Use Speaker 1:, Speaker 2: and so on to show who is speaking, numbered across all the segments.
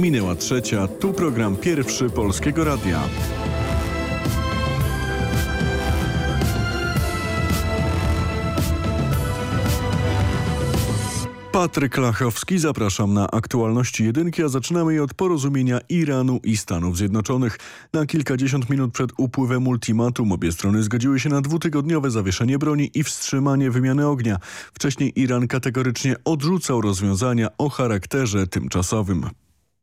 Speaker 1: Minęła trzecia, tu program pierwszy Polskiego Radia. Patryk Lachowski, zapraszam na aktualności jedynki, a zaczynamy je od porozumienia Iranu i Stanów Zjednoczonych. Na kilkadziesiąt minut przed upływem ultimatum obie strony zgodziły się na dwutygodniowe zawieszenie broni i wstrzymanie wymiany ognia. Wcześniej Iran kategorycznie odrzucał rozwiązania o charakterze tymczasowym.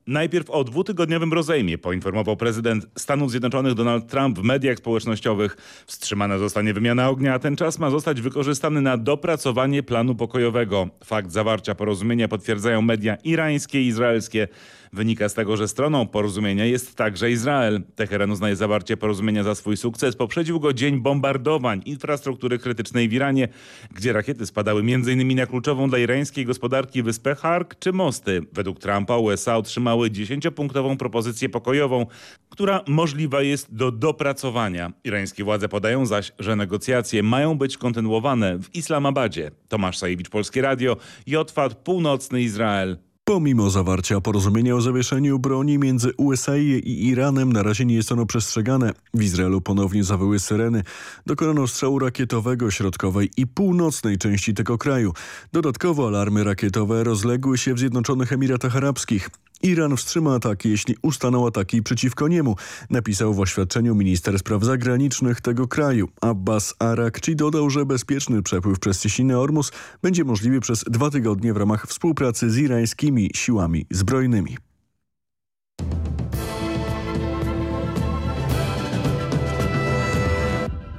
Speaker 2: Najpierw o dwutygodniowym rozejmie poinformował prezydent Stanów Zjednoczonych Donald Trump w mediach społecznościowych. Wstrzymana zostanie wymiana ognia, a ten czas ma zostać wykorzystany na dopracowanie planu pokojowego. Fakt zawarcia porozumienia potwierdzają media irańskie i izraelskie. Wynika z tego, że stroną porozumienia jest także Izrael. Teheran uznaje zawarcie porozumienia za swój sukces. Poprzedził go dzień bombardowań infrastruktury krytycznej w Iranie, gdzie rakiety spadały m.in. na kluczową dla irańskiej gospodarki wyspę Hark czy mosty. Według Trumpa USA otrzymały 10-punktową propozycję pokojową, która możliwa jest do dopracowania. Irańskie władze podają zaś, że negocjacje mają być kontynuowane w Islamabadzie. Tomasz Sajewicz, Polskie Radio, Jotwat, Północny Izrael.
Speaker 1: Pomimo zawarcia porozumienia o zawieszeniu broni między USA i Iranem, na razie nie jest ono przestrzegane. W Izraelu ponownie zawyły syreny. Dokonano strzału rakietowego środkowej i północnej części tego kraju. Dodatkowo alarmy rakietowe rozległy się w Zjednoczonych Emiratach Arabskich. Iran wstrzyma ataki, jeśli ustaną ataki przeciwko niemu, napisał w oświadczeniu minister spraw zagranicznych tego kraju. Abbas Arakci dodał, że bezpieczny przepływ przez cieśninę Ormus będzie możliwy przez dwa tygodnie w ramach współpracy z irańskimi siłami zbrojnymi.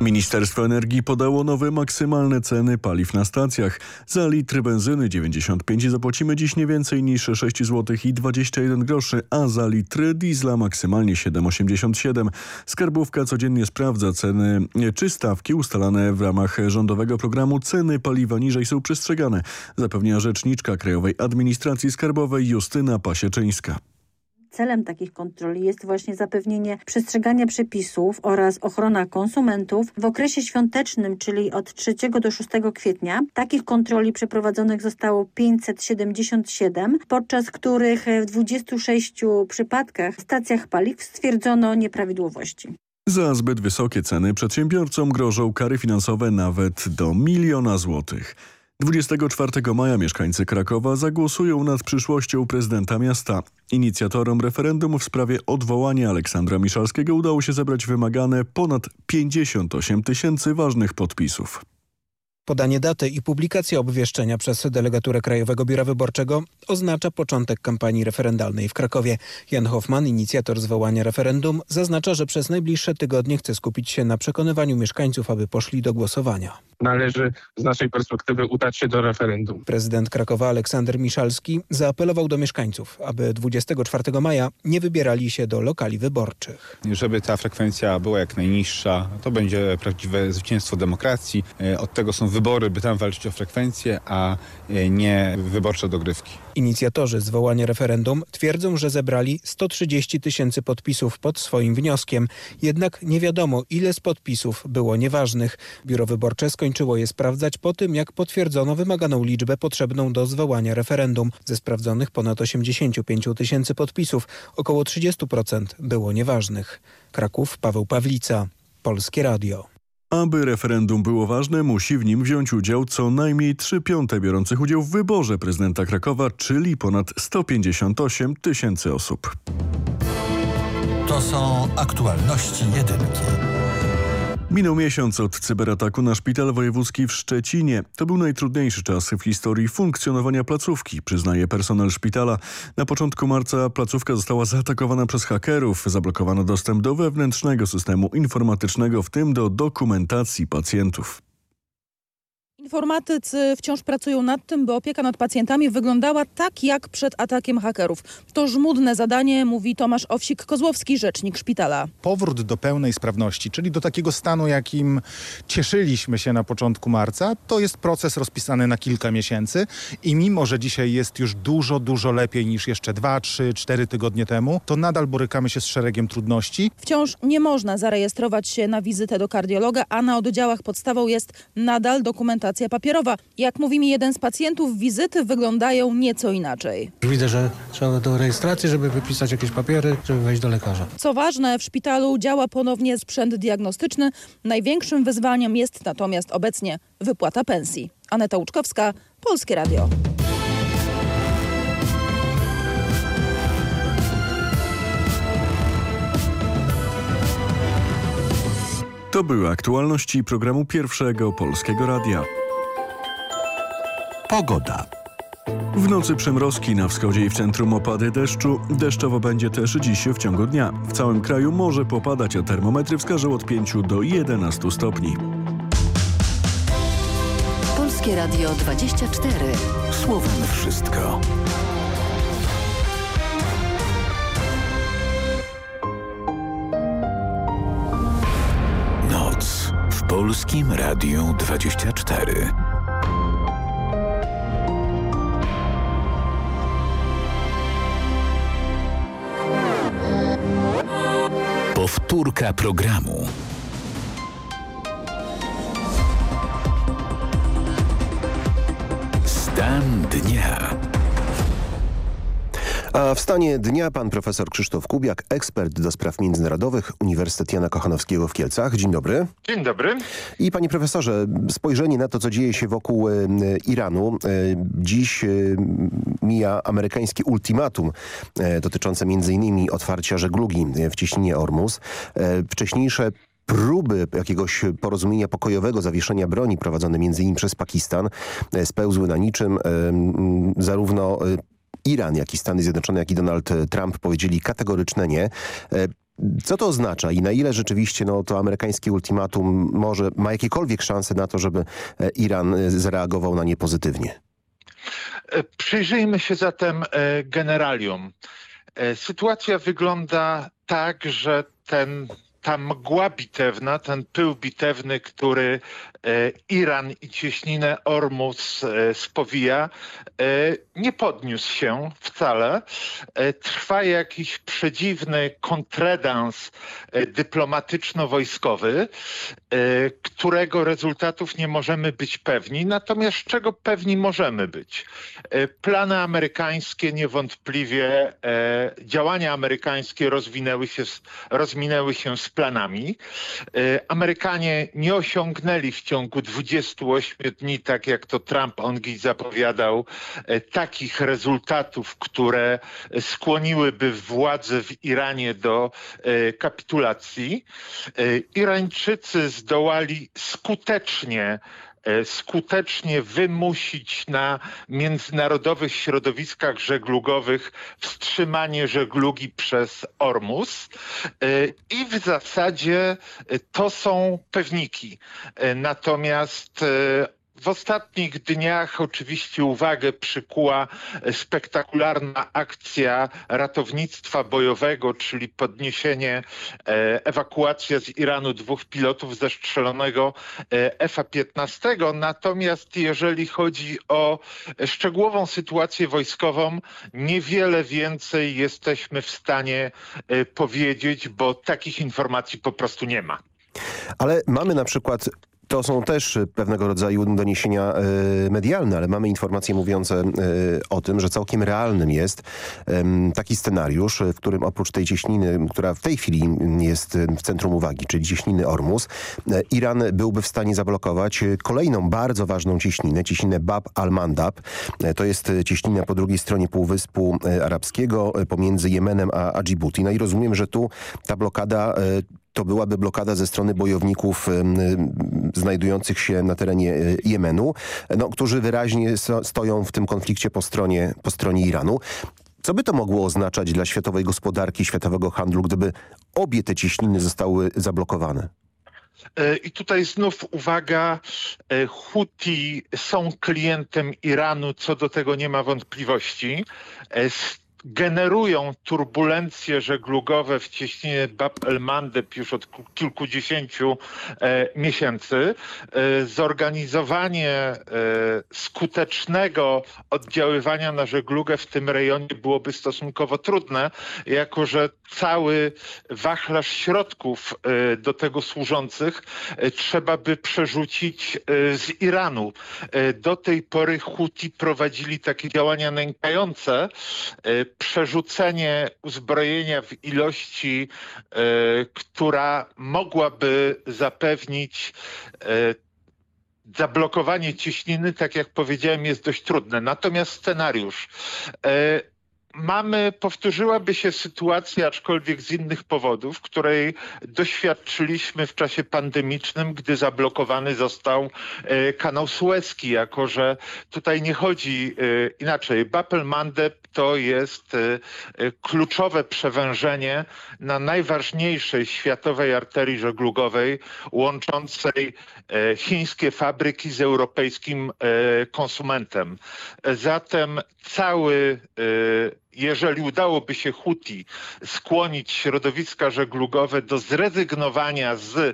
Speaker 1: Ministerstwo Energii podało nowe maksymalne ceny paliw na stacjach. Za litr benzyny 95 zapłacimy dziś nie więcej niż 6 zł i 21 groszy, a za litr diesla maksymalnie 7,87. Skarbówka codziennie sprawdza ceny czy stawki ustalane w ramach rządowego programu Ceny paliwa niżej są przestrzegane, zapewnia rzeczniczka Krajowej Administracji Skarbowej Justyna Pasieczyńska.
Speaker 3: Celem takich kontroli jest właśnie zapewnienie przestrzegania przepisów oraz ochrona konsumentów. W okresie świątecznym, czyli od 3 do 6 kwietnia, takich kontroli przeprowadzonych zostało 577, podczas których w 26 przypadkach w stacjach paliw stwierdzono nieprawidłowości.
Speaker 1: Za zbyt wysokie ceny przedsiębiorcom grożą kary finansowe nawet do miliona złotych. 24 maja mieszkańcy Krakowa zagłosują nad przyszłością prezydenta miasta. Inicjatorom referendum w sprawie odwołania Aleksandra Miszalskiego udało się zebrać wymagane ponad 58 tysięcy ważnych podpisów.
Speaker 4: Podanie daty i publikacja obwieszczenia przez delegaturę Krajowego Biura Wyborczego oznacza początek kampanii referendalnej w Krakowie. Jan Hoffman, inicjator zwołania referendum, zaznacza, że przez najbliższe tygodnie chce skupić się na przekonywaniu mieszkańców, aby poszli do głosowania.
Speaker 5: Należy z naszej perspektywy udać się do referendum.
Speaker 4: Prezydent Krakowa Aleksander Miszalski zaapelował do mieszkańców, aby 24 maja nie wybierali się do lokali wyborczych.
Speaker 6: Żeby ta frekwencja była jak najniższa, to będzie prawdziwe zwycięstwo demokracji. Od tego są wybory, by tam walczyć o frekwencję, a nie wyborcze dogrywki.
Speaker 4: Inicjatorzy zwołania referendum twierdzą, że zebrali 130 tysięcy podpisów pod swoim wnioskiem. Jednak nie wiadomo, ile z podpisów było nieważnych. Biuro Wyborcze skończyło je sprawdzać po tym, jak potwierdzono wymaganą liczbę potrzebną do zwołania referendum. Ze sprawdzonych ponad 85 tysięcy podpisów około 30% było nieważnych. Kraków, Paweł Pawlica, Polskie Radio.
Speaker 1: Aby referendum było ważne, musi w nim wziąć udział co najmniej 3 piąte biorących udział w wyborze prezydenta Krakowa, czyli ponad 158 tysięcy osób.
Speaker 7: To są aktualności jedynki.
Speaker 1: Minął miesiąc od cyberataku na szpital wojewódzki w Szczecinie. To był najtrudniejszy czas w historii funkcjonowania placówki, przyznaje personel szpitala. Na początku marca placówka została zaatakowana przez hakerów. Zablokowano dostęp do wewnętrznego systemu informatycznego, w tym do dokumentacji pacjentów.
Speaker 8: Informatycy wciąż pracują nad tym, by opieka nad pacjentami wyglądała tak jak przed atakiem hakerów. To żmudne zadanie, mówi Tomasz Owsik-Kozłowski, rzecznik szpitala.
Speaker 9: Powrót do pełnej sprawności, czyli do takiego stanu, jakim cieszyliśmy się na początku marca, to jest proces rozpisany na kilka miesięcy i mimo, że dzisiaj jest już dużo, dużo lepiej niż jeszcze dwa, trzy, cztery tygodnie temu, to nadal borykamy się z szeregiem trudności.
Speaker 8: Wciąż nie można zarejestrować się na wizytę do kardiologa, a na oddziałach podstawą jest nadal dokumentacja legitymacja papierowa. Jak mówi mi jeden z pacjentów, wizyty wyglądają nieco inaczej.
Speaker 10: Widzę, że trzeba do rejestracji, żeby wypisać jakieś papiery, żeby wejść do lekarza.
Speaker 8: Co ważne, w szpitalu działa ponownie sprzęt diagnostyczny. Największym wyzwaniem jest natomiast obecnie wypłata pensji. Aneta Łuczkowska, Polskie Radio.
Speaker 1: To były aktualności programu Pierwszego Polskiego Radia.
Speaker 7: Pogoda.
Speaker 1: W nocy przymrozki na wschodzie i w centrum opady deszczu. Deszczowo będzie też dziś w ciągu dnia. W całym kraju może popadać, a termometry wskażą od 5 do 11 stopni.
Speaker 11: Polskie Radio 24.
Speaker 7: Słowem wszystko. Noc w Polskim Radiu 24. Powtórka programu. Stan dnia.
Speaker 12: A w stanie dnia pan profesor Krzysztof Kubiak, ekspert do spraw międzynarodowych, Uniwersytet Jana Kochanowskiego w Kielcach. Dzień dobry.
Speaker 13: Dzień dobry.
Speaker 12: I panie profesorze, spojrzenie na to, co dzieje się wokół e, Iranu. E, dziś e, mija amerykańskie ultimatum dotyczące m.in. otwarcia żeglugi w cieśninie Ormus. Wcześniejsze próby jakiegoś porozumienia pokojowego, zawieszenia broni prowadzone m.in. przez Pakistan spełzły na niczym. Zarówno Iran, jak i Stany Zjednoczone, jak i Donald Trump powiedzieli kategoryczne nie. E, Co to oznacza i na ile rzeczywiście no, to amerykańskie ultimatum może ma jakiekolwiek szanse na to, żeby e, Iran e, zareagował na nie pozytywnie?
Speaker 13: E, Przyjrzyjmy się zatem e, generalium. E, Sytuacja wygląda tak, że ten, ta mgła bitewna, ten pył bitewny, który e, Iran i cieśninę Ormus e, spowija, e, nie podniósł się wcale. E, Trwa jakiś przedziwny kontredans e, dyplomatyczno-wojskowy, e, którego rezultatów nie możemy być pewni. Natomiast czego pewni możemy być? E, Plany amerykańskie niewątpliwie, e, działania amerykańskie rozwinęły się, rozminęły się z planami. E, Amerykanie nie osiągnęli w ciągu 28 dni, tak jak to Trump ongi zapowiadał, e, takich rezultatów, które skłoniłyby władze w Iranie do e, kapitulacji. E, Irańczycy zdołali skutecznie skutecznie wymusić na międzynarodowych środowiskach żeglugowych wstrzymanie żeglugi przez Ormus E, i w zasadzie e, to są pewniki. E, Natomiast e, w ostatnich dniach oczywiście uwagę przykuła spektakularna akcja ratownictwa bojowego, czyli podniesienie, e, ewakuacja z Iranu dwóch pilotów zestrzelonego e, F-15. Natomiast jeżeli chodzi o szczegółową sytuację wojskową, niewiele więcej jesteśmy w stanie e, powiedzieć, bo takich informacji po prostu nie ma.
Speaker 12: Ale mamy na przykład to są też pewnego rodzaju doniesienia e, medialne, ale mamy informacje mówiące e, o tym, że całkiem realnym jest taki scenariusz, w którym oprócz tej cieśniny, która w tej chwili jest w centrum uwagi, czyli cieśniny Ormus, e, Iran byłby w stanie zablokować kolejną bardzo ważną cieśninę, cieśninę Bab al-Mandab. To jest cieśnina po drugiej stronie Półwyspu Arabskiego pomiędzy Jemenem a, a Dżibuti. No i rozumiem, że tu ta blokada to byłaby blokada ze strony bojowników znajdujących się na terenie e, Jemenu, no, którzy wyraźnie stoją w tym konflikcie po stronie, po stronie Iranu. Co by to mogło oznaczać dla światowej gospodarki, światowego handlu, gdyby obie te cieśniny zostały zablokowane?
Speaker 13: E, I tutaj znów uwaga, e, Huti są klientem Iranu, co do tego nie ma wątpliwości. Generują turbulencje żeglugowe w cieśninie Bab el-Mandeb już od ku- kilkudziesięciu e, miesięcy. E, zorganizowanie e, skutecznego oddziaływania na żeglugę w tym rejonie byłoby stosunkowo trudne, jako że cały wachlarz środków e, do tego służących e, trzeba by przerzucić e, z Iranu. Do tej pory Huti prowadzili takie działania nękające, przerzucenie uzbrojenia w ilości, e, która mogłaby zapewnić e, zablokowanie cieśniny, tak jak powiedziałem, jest dość trudne. Natomiast scenariusz. Mamy, powtórzyłaby się sytuacja, aczkolwiek z innych powodów, której doświadczyliśmy w czasie pandemicznym, gdy zablokowany został e, kanał Suezki, jako że tutaj nie chodzi e, inaczej. Bab mandeb to jest e, kluczowe przewężenie na najważniejszej światowej arterii żeglugowej łączącej chińskie fabryki z europejskim konsumentem. Zatem cały, jeżeli udałoby się Huti skłonić środowiska żeglugowe do zrezygnowania z e,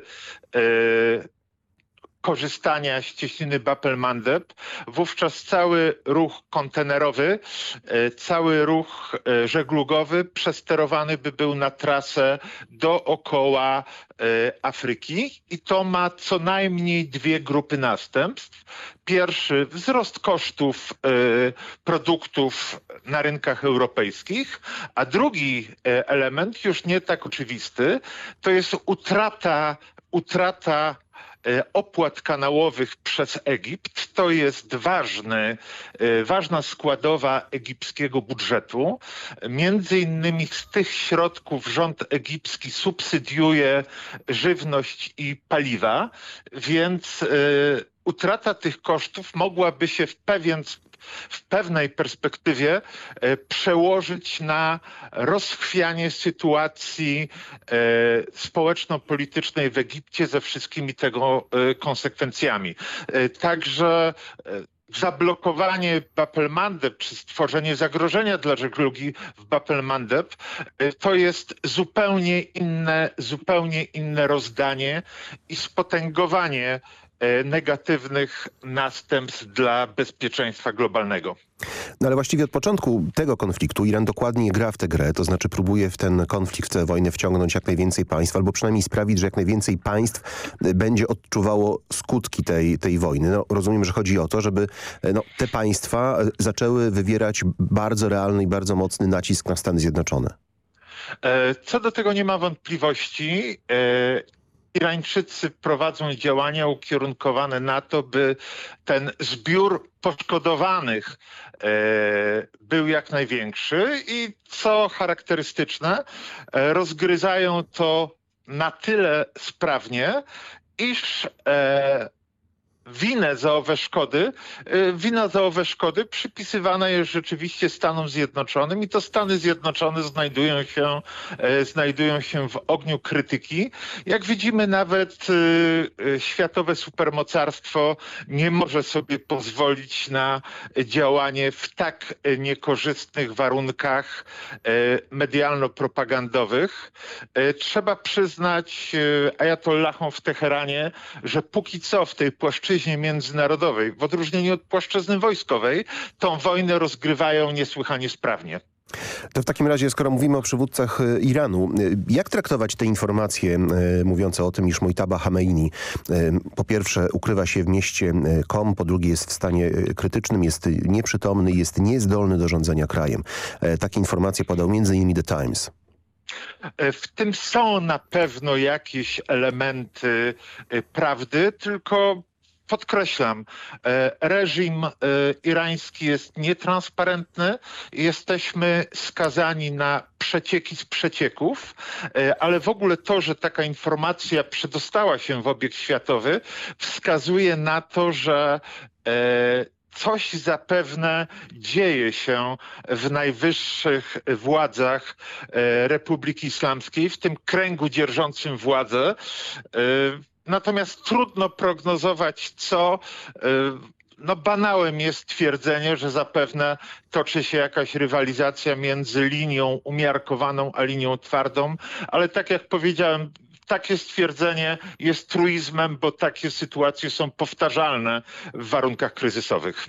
Speaker 13: korzystania z cieśniny wówczas cały ruch kontenerowy, e, cały ruch e, żeglugowy przesterowany by był na trasę dookoła e, Afryki. I to ma co najmniej dwie grupy następstw. Pierwszy, wzrost kosztów produktów na rynkach europejskich, a drugi element, już nie tak oczywisty, to jest utrata, utrata opłat kanałowych przez Egipt. To jest ważny, e, ważna składowa egipskiego budżetu. Między innymi z tych środków rząd egipski subsydiuje żywność i paliwa, więc e, utrata tych kosztów mogłaby się w pewien w pewnej perspektywie e, przełożyć na rozchwianie sytuacji e, społeczno-politycznej w Egipcie ze wszystkimi tego e, konsekwencjami. Także zablokowanie Bab el-Mandeb czy stworzenie zagrożenia dla żeglugi w Bab el-Mandeb e, to jest zupełnie inne, zupełnie inne rozdanie i spotęgowanie negatywnych następstw dla bezpieczeństwa globalnego.
Speaker 12: No ale właściwie od początku tego konfliktu Iran dokładnie gra w tę grę, to znaczy próbuje w ten konflikt, w tę wojnę wciągnąć jak najwięcej państw, albo przynajmniej sprawić, że jak najwięcej państw y, będzie odczuwało skutki tej, tej wojny. No, rozumiem, że chodzi o to, żeby no, te państwa zaczęły wywierać bardzo realny i bardzo mocny nacisk na Stany Zjednoczone.
Speaker 13: E, Co do tego nie ma wątpliwości. Irańczycy prowadzą działania ukierunkowane na to, by ten zbiór poszkodowanych e, był jak największy i co charakterystyczne, e, rozgryzają to na tyle sprawnie, iż e, winę za owe szkody, y, wina za owe szkody przypisywana jest rzeczywiście Stanom Zjednoczonym i to Stany Zjednoczone znajdują się, e, znajdują się w ogniu krytyki. Jak widzimy nawet y, y, światowe supermocarstwo nie może sobie pozwolić na działanie w tak niekorzystnych warunkach e, medialno-propagandowych. E, Trzeba przyznać ajatollahom w Teheranie, że póki co w tej płaszczyźnie międzynarodowej, w odróżnieniu od płaszczyzny wojskowej, tą wojnę rozgrywają niesłychanie sprawnie.
Speaker 12: To w takim razie, skoro mówimy o przywódcach y, Iranu, y, jak traktować te informacje y, mówiące o tym, iż Mojtaba Hameini po pierwsze ukrywa się w mieście Kom, po drugie jest w stanie krytycznym, jest nieprzytomny, jest niezdolny do rządzenia krajem. E, Takie informacje podał m.in. The Times.
Speaker 13: E, W tym są na pewno jakieś elementy e, prawdy, tylko podkreślam, e, reżim e, irański jest nietransparentny. Jesteśmy skazani na przecieki z przecieków, e, ale w ogóle to, że taka informacja przedostała się w obieg światowy, wskazuje na to, że coś zapewne dzieje się w najwyższych władzach Republiki Islamskiej, w tym kręgu dzierżącym władzę. Natomiast trudno prognozować, co e, no banałem jest twierdzenie, że zapewne toczy się jakaś rywalizacja między linią umiarkowaną a linią twardą, ale tak jak powiedziałem, takie stwierdzenie jest truizmem, bo takie sytuacje są powtarzalne w warunkach kryzysowych.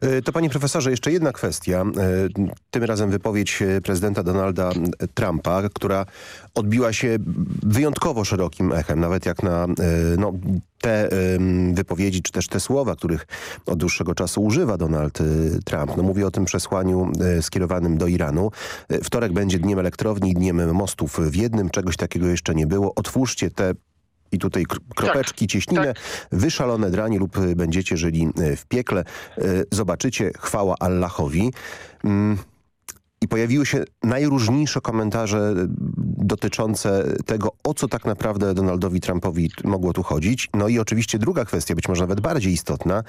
Speaker 12: E, To panie profesorze, jeszcze jedna kwestia. E, Tym razem wypowiedź e, prezydenta Donalda Trumpa, która odbiła się wyjątkowo szerokim echem, nawet jak na no, te wypowiedzi, czy też te słowa, których od dłuższego czasu używa Donald e, Trump. No, mówię o tym przesłaniu e, skierowanym do Iranu. E, Wtorek będzie dniem elektrowni i dniem mostów w jednym. Czegoś takiego jeszcze nie było. Otwórzcie te i tutaj kr- kropeczki, cieśninę, wy szalone dranie lub y, będziecie żyli y, w piekle. Y, Zobaczycie, chwała Allahowi. I pojawiły się najróżniejsze komentarze dotyczące tego, o co tak naprawdę Donaldowi Trumpowi mogło tu chodzić. No i oczywiście druga kwestia, być może nawet bardziej istotna,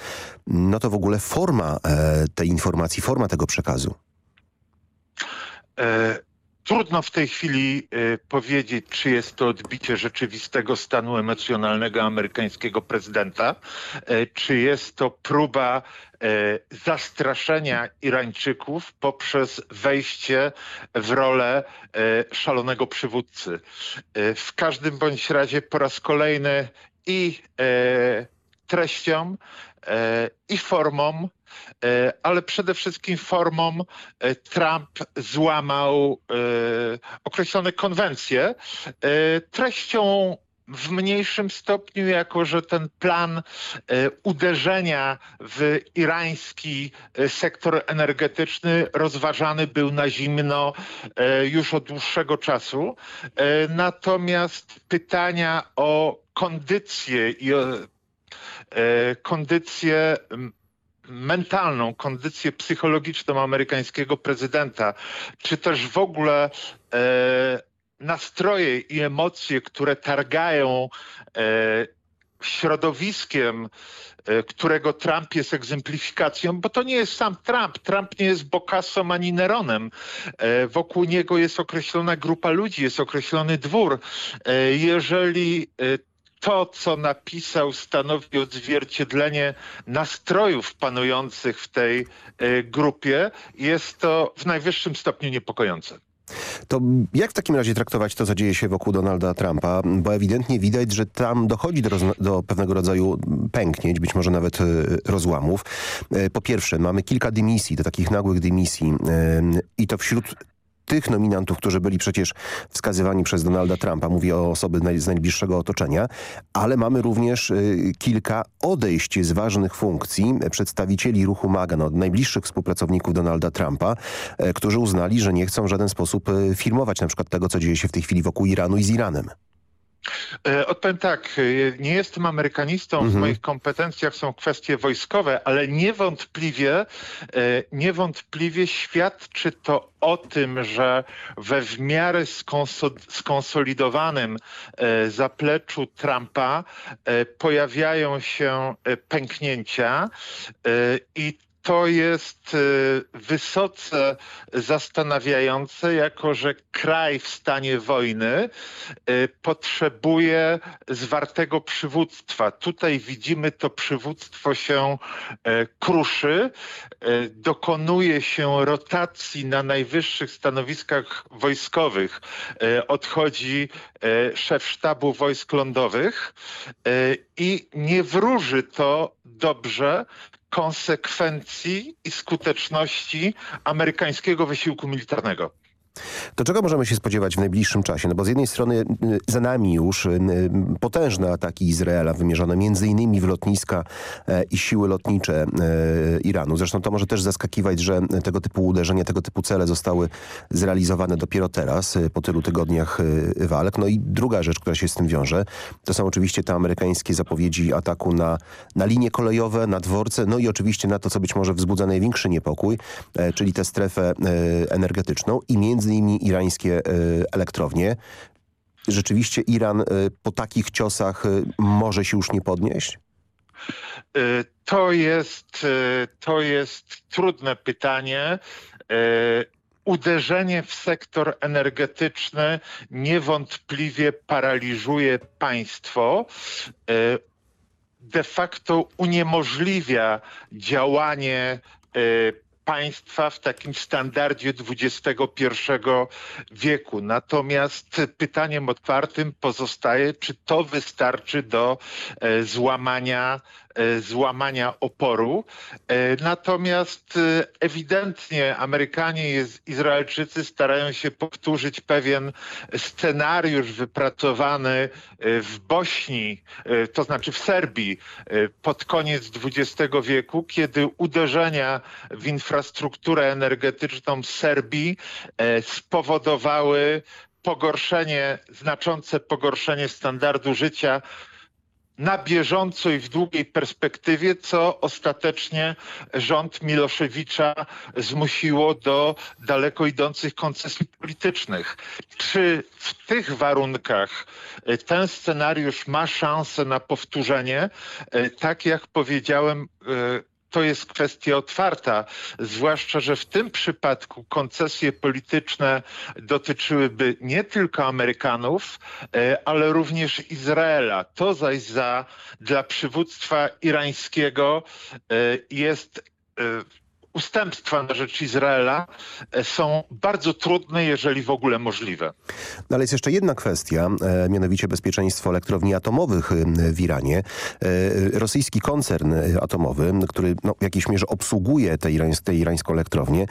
Speaker 12: no to w ogóle forma e, tej informacji, forma tego przekazu.
Speaker 13: E, Trudno w tej chwili e, powiedzieć, czy jest to odbicie rzeczywistego stanu emocjonalnego amerykańskiego prezydenta, e, czy jest to próba e, zastraszenia Irańczyków poprzez wejście w rolę szalonego przywódcy. W każdym bądź razie po raz kolejny i treścią, i formą ale przede wszystkim formą e, Trump złamał e, określone konwencje. E, Treścią w mniejszym stopniu, jako że ten plan e, uderzenia w irański e, sektor energetyczny rozważany był na zimno e, już od dłuższego czasu. E, Natomiast pytania o kondycję i o e, kondycję mentalną, kondycję psychologiczną amerykańskiego prezydenta, czy też w ogóle e, nastroje i emocje, które targają e, środowiskiem, e, którego Trump jest egzemplifikacją, bo to nie jest sam Trump. Trump nie jest Bocassą ani Neronem. E, Wokół niego jest określona grupa ludzi, jest określony dwór. E, Jeżeli to, co napisał, stanowi odzwierciedlenie nastrojów panujących w tej e, grupie, jest to w najwyższym stopniu niepokojące.
Speaker 12: To jak w takim razie traktować to, co dzieje się wokół Donalda Trumpa? Bo ewidentnie widać, że tam dochodzi do, do pewnego rodzaju pęknięć, być może nawet e, rozłamów. E, Po pierwsze, mamy kilka dymisji, do takich nagłych dymisji i to wśród tych nominantów, którzy byli przecież wskazywani przez Donalda Trumpa, mówię o osoby z najbliższego otoczenia, ale mamy również y, kilka odejść z ważnych funkcji przedstawicieli ruchu MAGA, no, najbliższych współpracowników Donalda Trumpa, e, którzy uznali, że nie chcą w żaden sposób e, filmować na przykład tego, co dzieje się w tej chwili wokół Iranu i z Iranem.
Speaker 13: E, Odpowiem tak, e, nie jestem amerykanistą, w
Speaker 12: Mhm.
Speaker 13: moich kompetencjach są kwestie wojskowe, ale niewątpliwie, e, niewątpliwie świadczy to o tym, że we w miarę skonso- skonsolidowanym zapleczu Trumpa pojawiają się pęknięcia i to jest e, wysoce zastanawiające, jako że kraj w stanie wojny e, potrzebuje zwartego przywództwa. Tutaj widzimy to przywództwo się e, kruszy, e, dokonuje się rotacji na najwyższych stanowiskach wojskowych. E, Odchodzi szef sztabu wojsk lądowych i nie wróży to dobrze konsekwencji i skuteczności amerykańskiego wysiłku militarnego.
Speaker 12: To czego możemy się spodziewać w najbliższym czasie? No bo z jednej strony y, za nami już y, y, potężne ataki Izraela wymierzone między innymi w lotniska e, i siły lotnicze e, Iranu. Zresztą to może też zaskakiwać, że tego typu uderzenia, tego typu cele zostały zrealizowane dopiero teraz, po tylu tygodniach walk. No i druga rzecz, która się z tym wiąże, to są oczywiście te amerykańskie zapowiedzi ataku na, na linie kolejowe, na dworce, no i oczywiście na to, co być może wzbudza największy niepokój, e, czyli tę strefę energetyczną i między innymi irańskie e, elektrownie. Rzeczywiście Iran e, po takich ciosach e, może się już nie podnieść?
Speaker 13: To jest, to jest trudne pytanie. Uderzenie w sektor energetyczny niewątpliwie paraliżuje państwo. De facto uniemożliwia działanie państwa w takim standardzie XXI wieku. Natomiast pytaniem otwartym pozostaje, czy to wystarczy do złamania złamania oporu. Natomiast ewidentnie Amerykanie i Izraelczycy starają się powtórzyć pewien scenariusz wypracowany w Bośni, to znaczy w Serbii pod koniec XX wieku, kiedy uderzenia w infrastrukturę energetyczną Serbii spowodowały pogorszenie, znaczące pogorszenie standardu życia na bieżąco i w długiej perspektywie, co ostatecznie rząd Miloszewicza zmusiło do daleko idących koncesji politycznych. Czy w tych warunkach ten scenariusz ma szansę na powtórzenie? Tak jak powiedziałem, to jest kwestia otwarta, zwłaszcza, że w tym przypadku koncesje polityczne dotyczyłyby nie tylko Amerykanów, ale również Izraela. To zaś za, dla przywództwa irańskiego jest ustępstwa na rzecz Izraela są bardzo trudne, jeżeli w ogóle możliwe.
Speaker 12: No ale jest jeszcze jedna kwestia, e, mianowicie bezpieczeństwo elektrowni atomowych w Iranie. E, rosyjski koncern atomowy, który no, w jakiejś mierze obsługuje tę irańs irańską elektrownię,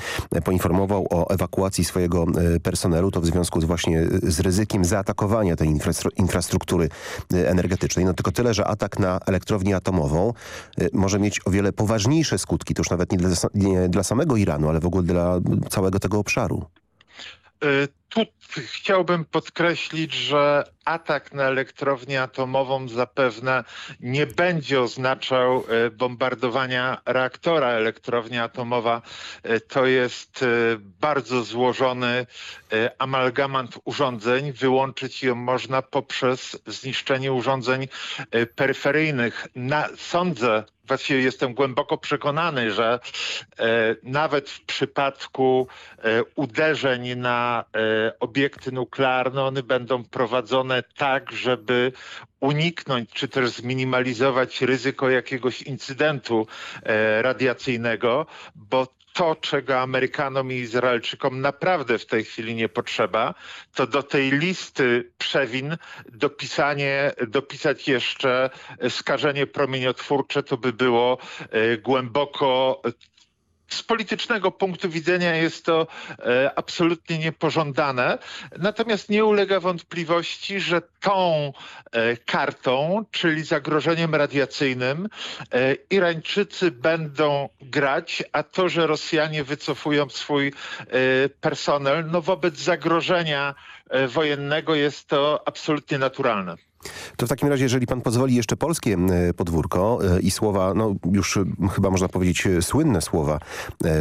Speaker 12: poinformował o ewakuacji swojego personelu, to w związku z właśnie z ryzykiem zaatakowania tej infrastruktury energetycznej. No tylko tyle, że atak na elektrownię atomową może mieć o wiele poważniejsze skutki, to już nawet nie dla, nie dla samego Iranu, ale w ogóle dla całego tego obszaru.
Speaker 13: Tu chciałbym podkreślić, że atak na elektrownię atomową zapewne nie będzie oznaczał bombardowania reaktora. Elektrownia atomowa to jest bardzo złożony amalgamat urządzeń. Wyłączyć ją można poprzez zniszczenie urządzeń peryferyjnych. Na, sądzę, właściwie jestem głęboko przekonany, że e, nawet w przypadku e, uderzeń na e, obiekty nuklearne one będą prowadzone tak, żeby uniknąć czy też zminimalizować ryzyko jakiegoś incydentu radiacyjnego, bo to, czego Amerykanom i Izraelczykom naprawdę w tej chwili nie potrzeba, to do tej listy przewin dopisanie, dopisać jeszcze skażenie promieniotwórcze, to by było głęboko z politycznego punktu widzenia jest to e, absolutnie niepożądane. Natomiast nie ulega wątpliwości, że tą e, kartą, czyli zagrożeniem radiacyjnym, e, Irańczycy będą grać, a to, że Rosjanie wycofują swój personel, no wobec zagrożenia wojennego jest to absolutnie naturalne.
Speaker 12: To w takim razie, jeżeli pan pozwoli, jeszcze polskie podwórko i słowa, no już chyba można powiedzieć słynne słowa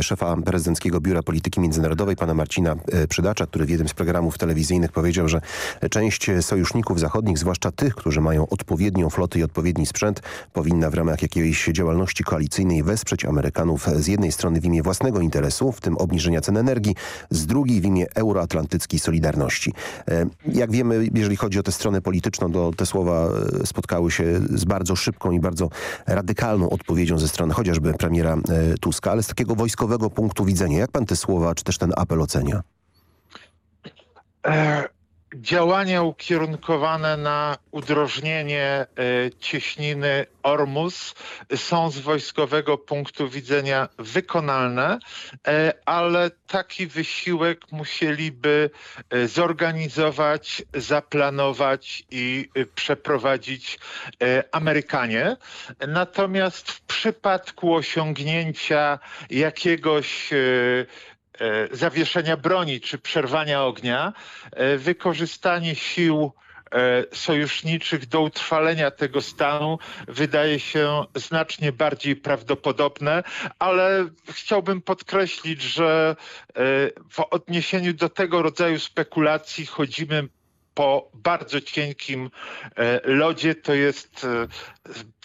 Speaker 12: szefa prezydenckiego Biura Polityki Międzynarodowej, pana Marcina Przydacza, który w jednym z programów telewizyjnych powiedział, że część sojuszników zachodnich, zwłaszcza tych, którzy mają odpowiednią flotę i odpowiedni sprzęt, powinna w ramach jakiejś działalności koalicyjnej wesprzeć Amerykanów z jednej strony w imię własnego interesu, w tym obniżenia cen energii, z drugiej w imię euroatlantyckiej solidarności. Jak wiemy, jeżeli chodzi o tę stronę polityczną, to te słowa spotkały się z bardzo szybką i bardzo radykalną odpowiedzią ze strony chociażby premiera Tuska, ale z takiego wojskowego punktu widzenia, jak pan te słowa, czy też ten apel ocenia?
Speaker 13: Działania ukierunkowane na udrożnienie cieśniny Ormus są z wojskowego punktu widzenia wykonalne, ale taki wysiłek musieliby zorganizować, zaplanować i przeprowadzić Amerykanie. Natomiast w przypadku osiągnięcia jakiegoś zawieszenia broni czy przerwania ognia, wykorzystanie sił sojuszniczych do utrwalenia tego stanu wydaje się znacznie bardziej prawdopodobne, ale chciałbym podkreślić, że w odniesieniu do tego rodzaju spekulacji chodzimy po bardzo cienkim lodzie. To jest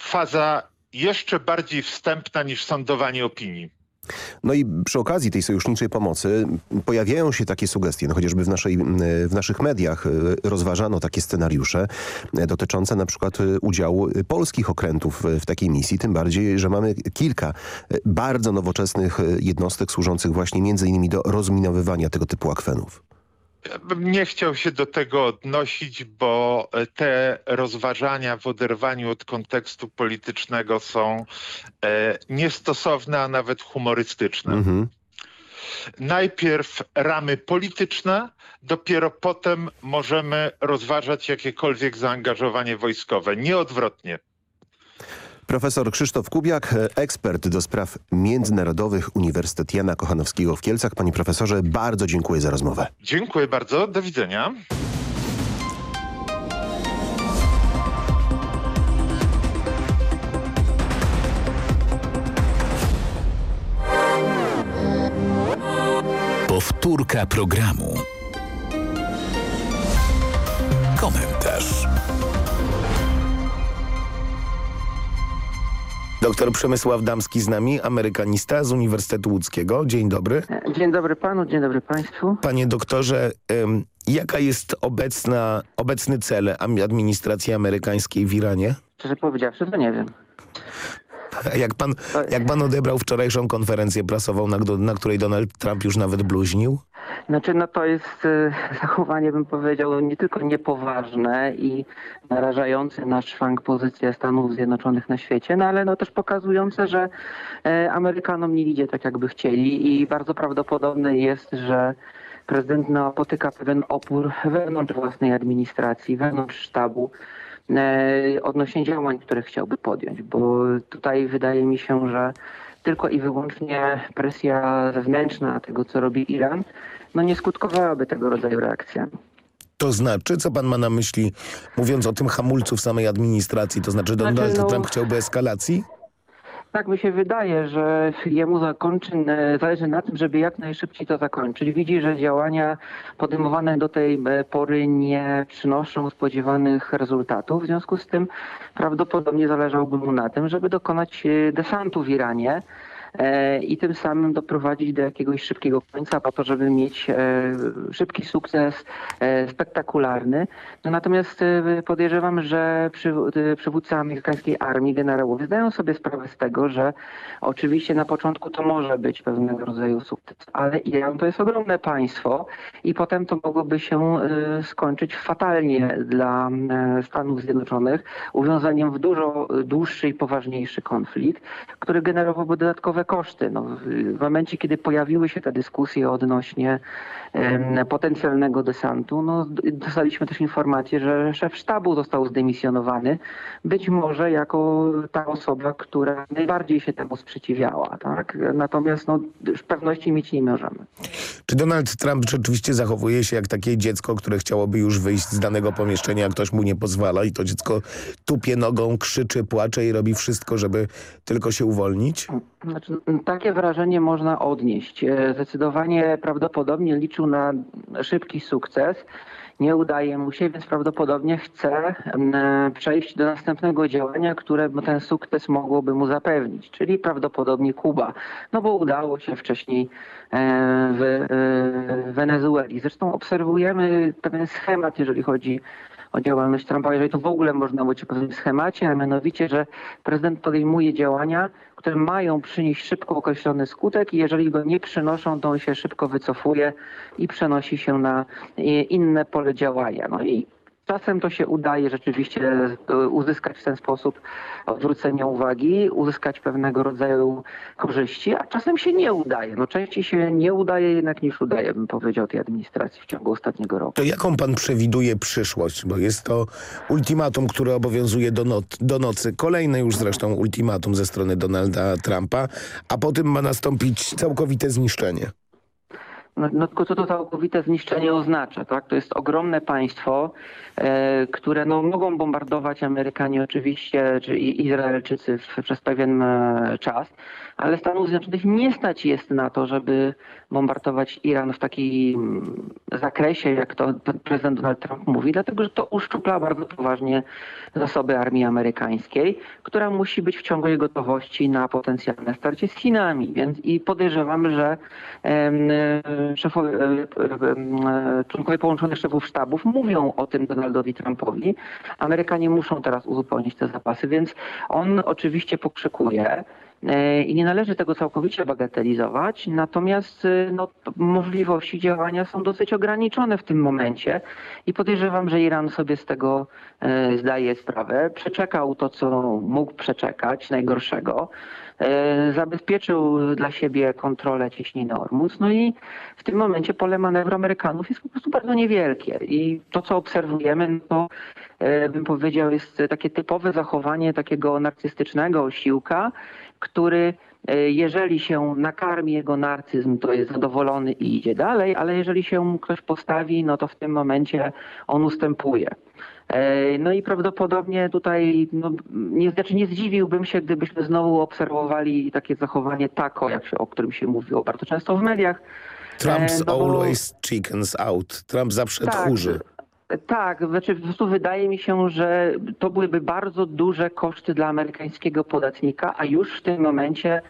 Speaker 13: faza jeszcze bardziej wstępna niż sądowanie opinii.
Speaker 12: No i przy okazji tej sojuszniczej pomocy pojawiają się takie sugestie, no chociażby w, naszej, w naszych mediach e, rozważano takie scenariusze e, dotyczące na przykład e, udziału polskich okrętów w takiej misji, tym bardziej, że mamy kilka bardzo nowoczesnych jednostek służących właśnie między innymi do rozminowywania tego typu akwenów.
Speaker 13: Nie chciał się do tego odnosić, bo e, te rozważania w oderwaniu od kontekstu politycznego są e, niestosowne, a nawet humorystyczne.
Speaker 12: Mhm.
Speaker 13: Najpierw ramy polityczne, dopiero potem możemy rozważać jakiekolwiek zaangażowanie wojskowe. Nie odwrotnie.
Speaker 12: Profesor Krzysztof Kubiak, ekspert do spraw międzynarodowych Uniwersytet Jana Kochanowskiego w Kielcach. Panie profesorze, bardzo dziękuję za rozmowę.
Speaker 13: Dziękuję bardzo. Do widzenia.
Speaker 7: Powtórka programu. Komentarz.
Speaker 14: Doktor Przemysław Damski z nami, amerykanista z Uniwersytetu Łódzkiego. Dzień dobry.
Speaker 15: Dzień dobry panu, dzień dobry państwu.
Speaker 14: Panie doktorze, jaka jest obecna, obecny cel administracji amerykańskiej w Iranie?
Speaker 15: Szczerze powiedziawszy, to nie wiem.
Speaker 14: Jak pan, jak pan odebrał wczorajszą konferencję prasową, na, na której Donald Trump już nawet bluźnił?
Speaker 15: Znaczy, no to jest e, zachowanie, bym powiedział, nie tylko niepoważne i narażające na szwank pozycję Stanów Zjednoczonych na świecie, no ale no też pokazujące, że e, Amerykanom nie idzie tak, jakby chcieli i bardzo prawdopodobne jest, że prezydent napotyka pewien opór wewnątrz własnej administracji, wewnątrz sztabu odnośnie działań, które chciałby podjąć, bo tutaj wydaje mi się, że tylko i wyłącznie presja zewnętrzna tego, co robi Iran, no nie skutkowałaby tego rodzaju reakcjami.
Speaker 14: To znaczy, co pan ma na myśli, mówiąc o tym hamulcu w samej administracji? To znaczy,
Speaker 15: Znaczy,
Speaker 14: Donald
Speaker 15: no-
Speaker 14: Trump chciałby eskalacji?
Speaker 15: Tak mi się wydaje, że jemu zakończy, e, zależy na tym, żeby jak najszybciej to zakończyć. Widzi, że działania podejmowane do tej e, pory nie przynoszą spodziewanych rezultatów. W związku z tym prawdopodobnie zależałoby mu na tym, żeby dokonać e, desantu w Iranie i tym samym doprowadzić do jakiegoś szybkiego końca po to, żeby mieć e, szybki sukces, e, spektakularny. No natomiast e, podejrzewam, że przyw- e, przywódcy amerykańskiej armii, generałowie zdają sobie sprawę z tego, że oczywiście na początku to może być pewnego rodzaju sukces, ale Iran to jest ogromne państwo i potem to mogłoby się e, skończyć fatalnie dla e, Stanów Zjednoczonych, uwiązaniem w dużo dłuższy i poważniejszy konflikt, który generowałby dodatkowe koszty. No, w, momencie, kiedy pojawiły się te dyskusje odnośnie potencjalnego desantu, no, dostaliśmy też informację, że szef sztabu został zdymisjonowany, być może jako ta osoba, która najbardziej się temu sprzeciwiała. Tak? Natomiast no, pewności mieć nie możemy.
Speaker 14: Czy Donald Trump rzeczywiście zachowuje się jak takie dziecko, które chciałoby już wyjść z danego pomieszczenia, a ktoś mu nie pozwala i to dziecko tupie nogą, krzyczy, płacze i robi wszystko, żeby tylko się uwolnić?
Speaker 15: Znaczy, takie wrażenie można odnieść. E, Zdecydowanie prawdopodobnie liczył na szybki sukces. Nie udaje mu się, więc prawdopodobnie chce przejść do następnego działania, które ten sukces mogłoby mu zapewnić, czyli prawdopodobnie Kuba. No bo udało się wcześniej e, w e, Wenezueli. Zresztą obserwujemy pewien schemat, jeżeli chodzi o działalność Trumpa, jeżeli to w ogóle można mówić o pewnym schemacie, a mianowicie, że prezydent podejmuje działania, które mają przynieść szybko określony skutek i jeżeli go nie przynoszą, to on się szybko wycofuje i przenosi się na inne pole działania. No i Czasem to się udaje rzeczywiście e, uzyskać w ten sposób odwrócenie uwagi, uzyskać pewnego rodzaju korzyści, a czasem się nie udaje. No częściej się nie udaje jednak niż udaje, bym powiedział, tej administracji w ciągu ostatniego roku.
Speaker 14: To jaką pan przewiduje przyszłość? Bo jest to ultimatum, które obowiązuje do, noc, do nocy. Kolejne już zresztą ultimatum ze strony Donalda Trumpa, a potem ma nastąpić całkowite zniszczenie.
Speaker 15: No, no tylko co to całkowite zniszczenie oznacza, tak? To jest ogromne państwo, e, które no, mogą bombardować Amerykanie oczywiście, czy Izraelczycy w, przez pewien e, czas, ale Stanów Zjednoczonych nie stać jest na to, żeby bombardować Iran w takim zakresie, jak to prezydent Donald Trump mówi, dlatego że to uszczupla bardzo poważnie zasoby armii amerykańskiej, która musi być w ciągłej gotowości na potencjalne starcie z Chinami. Więc i podejrzewam, że szefowie, członkowie połączonych szefów sztabów mówią o tym Donaldowi Trumpowi. Amerykanie muszą teraz uzupełnić te zapasy, więc on oczywiście pokrzykuje. E, I nie należy tego całkowicie bagatelizować, natomiast e, no, możliwości działania są dosyć ograniczone w tym momencie i podejrzewam, że Iran sobie z tego e, zdaje sprawę. Przeczekał to, co mógł przeczekać, najgorszego. Zabezpieczył dla siebie kontrolę cieśniny Ormus. No i w tym momencie pole manewru Amerykanów jest po prostu bardzo niewielkie. I to, co obserwujemy, no to bym powiedział, jest takie typowe zachowanie takiego narcystycznego osiłka, który e, jeżeli się nakarmi jego narcyzm, to jest zadowolony i idzie dalej, ale jeżeli się mu ktoś postawi, no to w tym momencie on ustępuje. E, No i prawdopodobnie tutaj, no, nie, znaczy nie zdziwiłbym się, gdybyśmy znowu obserwowali takie zachowanie tako, jak się, o którym się mówiło bardzo często w mediach.
Speaker 14: Trump's
Speaker 15: E, no bo-
Speaker 14: always chickens out. Trump zawsze
Speaker 15: Tak.
Speaker 14: tchórzy.
Speaker 15: Tak, znaczy po prostu wydaje mi się, że to byłyby bardzo duże koszty dla amerykańskiego podatnika, a już w tym momencie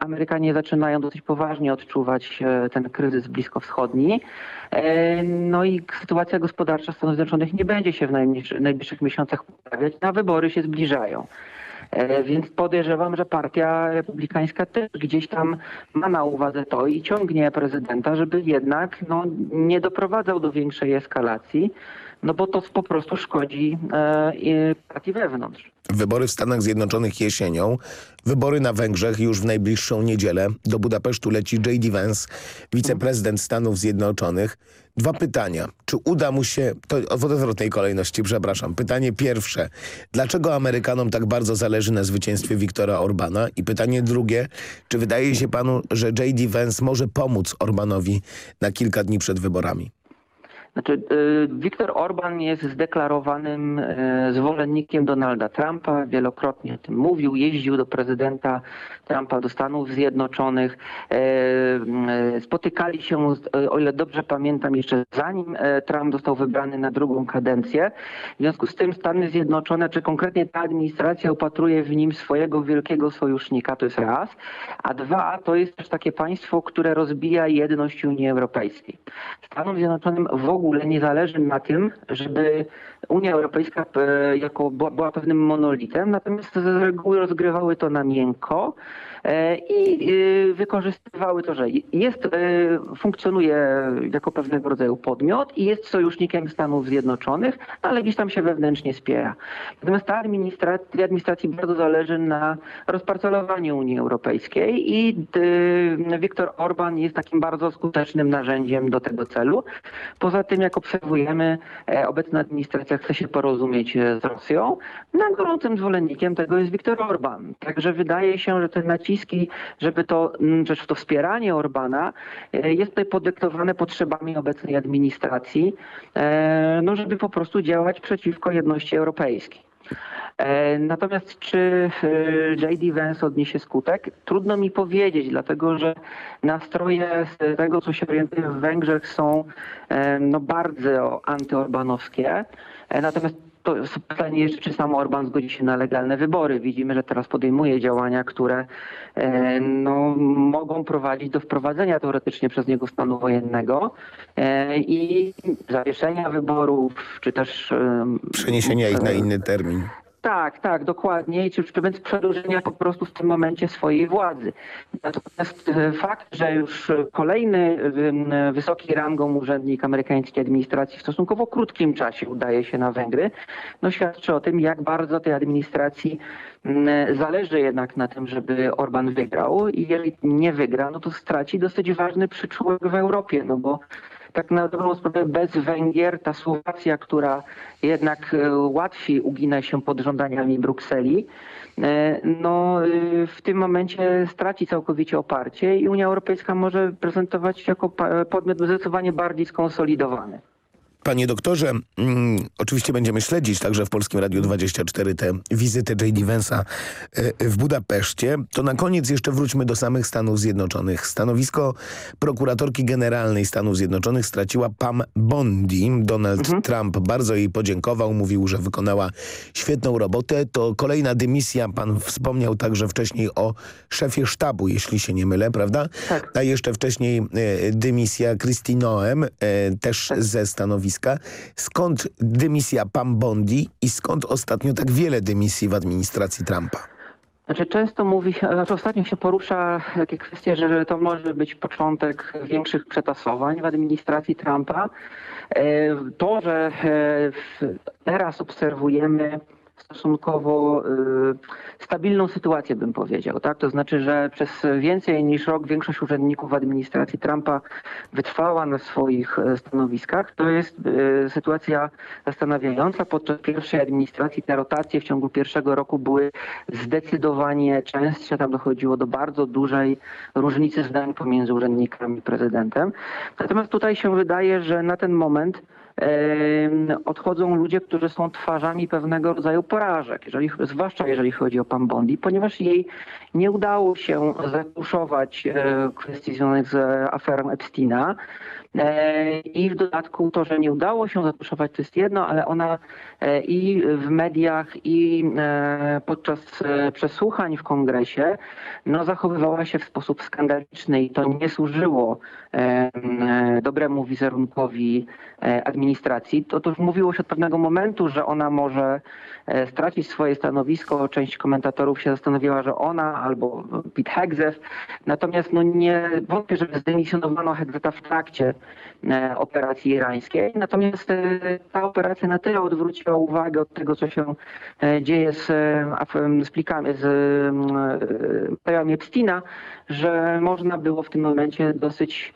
Speaker 15: Amerykanie zaczynają dosyć poważnie odczuwać e, ten kryzys bliskowschodni. E, No i sytuacja gospodarcza Stanów Zjednoczonych nie będzie się w najbliższych miesiącach poprawiać, a wybory się zbliżają. E, Więc podejrzewam, że partia republikańska też gdzieś tam ma na uwadze to i ciągnie prezydenta, żeby jednak no, nie doprowadzał do większej eskalacji, no bo to po prostu szkodzi e, partii wewnątrz.
Speaker 14: Wybory w Stanach Zjednoczonych jesienią, wybory na Węgrzech już w najbliższą niedzielę. Do Budapesztu leci J.D. Vance, wiceprezydent Stanów Zjednoczonych. Dwa pytania. Czy uda mu się, to w odwrotnej kolejności, przepraszam. Pytanie pierwsze. Dlaczego Amerykanom tak bardzo zależy na zwycięstwie Viktora Orbana? I pytanie drugie. Czy wydaje się panu, że J.D. Vance może pomóc Orbanowi na kilka dni przed wyborami?
Speaker 15: Znaczy, y, Viktor Orban jest zdeklarowanym y, zwolennikiem Donalda Trumpa, wielokrotnie o tym mówił, jeździł do prezydenta Trumpa do Stanów Zjednoczonych. E, y, Spotykali się, y, o ile dobrze pamiętam, jeszcze zanim e, Trump został wybrany na drugą kadencję. W związku z tym Stany Zjednoczone, czy konkretnie ta administracja upatruje w nim swojego wielkiego sojusznika, to jest raz. A dwa, to jest też takie państwo, które rozbija jedność Unii Europejskiej. Stanom Zjednoczonym w ogóle nie zależy na tym, żeby Unia Europejska e, jako była, była pewnym monolitem, natomiast z reguły rozgrywały to na miękko e, i e, wykorzystywały to, że jest, funkcjonuje jako pewnego rodzaju podmiot i jest sojusznikiem Stanów Zjednoczonych, ale gdzieś tam się wewnętrznie spiera. Natomiast ta administracji, administracji bardzo zależy na rozparcelowaniu Unii Europejskiej i Viktor Orban jest takim bardzo skutecznym narzędziem do tego celu. Poza tym, jak obserwujemy, obecna administracja chce się porozumieć e, z Rosją. No, gorącym zwolennikiem tego jest Viktor Orban. Także wydaje się, że te naciski, żeby to, mm, rzecz to wspieranie Orbana e, jest tutaj podyktowane potrzebami obecnej administracji, e, no żeby po prostu działać przeciwko jedności europejskiej. Natomiast czy J.D. Vance odniesie skutek? Trudno mi powiedzieć, dlatego że nastroje z tego, co się orientuje w Węgrzech są no, bardzo antyorbanowskie. E, Natomiast to jest pytanie jeszcze, czy sam Orban zgodzi się na legalne wybory. Widzimy, że teraz podejmuje działania, które e, no, mogą prowadzić do wprowadzenia teoretycznie przez niego stanu wojennego e, i zawieszenia wyborów, czy też
Speaker 14: Przeniesienia ich na inny termin.
Speaker 15: Tak, tak, dokładnie. Czy, czy więc przedłużenia po prostu w tym momencie swojej władzy. Natomiast e, fakt, że już kolejny e, wysoki rangą urzędnik amerykańskiej administracji w stosunkowo krótkim czasie udaje się na Węgry, no świadczy o tym, jak bardzo tej administracji zależy jednak na tym, żeby Orban wygrał i jeżeli nie wygra, no to straci dosyć ważny przyczółek w Europie, no bo tak na dobrą sprawę bez Węgier ta Słowacja, która jednak e, łatwiej ugina się pod żądaniami Brukseli, e, no e, w tym momencie straci całkowicie oparcie i Unia Europejska może prezentować się jako podmiot zdecydowanie bardziej skonsolidowany.
Speaker 14: Panie doktorze, mm, oczywiście będziemy śledzić także w Polskim Radiu 24 tę wizytę J.D. Vance'a y, w Budapeszcie. To na koniec jeszcze wróćmy do samych Stanów Zjednoczonych. Stanowisko prokuratorki generalnej Stanów Zjednoczonych straciła Pam Bondi. Donald Trump bardzo jej podziękował, mówił, że wykonała świetną robotę. To kolejna dymisja. Pan wspomniał także wcześniej o szefie sztabu, jeśli się nie mylę, prawda?
Speaker 15: Tak.
Speaker 14: A jeszcze wcześniej e, dymisja Christy Noem, e, też ze stanowiska. Skąd dymisja Pam Bondi i skąd ostatnio tak wiele dymisji w administracji Trumpa?
Speaker 15: Znaczy często mówi, znaczy ostatnio się porusza takie kwestie, że, to może być początek większych przetasowań w administracji Trumpa. E, To, że e, teraz obserwujemy stosunkowo e, stabilną sytuację, bym powiedział. Tak? To znaczy, że przez więcej niż rok większość urzędników administracji Trumpa wytrwała na swoich e, stanowiskach. To jest e, sytuacja zastanawiająca. Podczas pierwszej administracji te rotacje w ciągu pierwszego roku były zdecydowanie częstsze. Tam dochodziło do bardzo dużej różnicy zdań pomiędzy urzędnikami i prezydentem. Natomiast tutaj się wydaje, że na ten moment odchodzą ludzie, którzy są twarzami pewnego rodzaju porażek, jeżeli, zwłaszcza jeżeli chodzi o Pam Bondi, ponieważ jej nie udało się zatuszować e, kwestii związanych z aferą Epsteina. E, I w dodatku to, że nie udało się zatuszować, to jest jedno, ale ona e, i w mediach, i podczas przesłuchań w kongresie no, zachowywała się w sposób skandaliczny i to nie służyło dobremu wizerunkowi e, administracji. Już mówiło się od pewnego momentu, że ona może e, stracić swoje stanowisko. Część komentatorów się zastanawiała, że ona albo Pete Hegseth. Natomiast no, nie wątpię, żeby zdymisjonowano Hegseta w trakcie e, operacji irańskiej. Natomiast e, ta operacja na tyle odwróciła uwagę od tego, co się e, dzieje z, e, z plikami, z e, materiałami Epsteina, że można było w tym momencie dosyć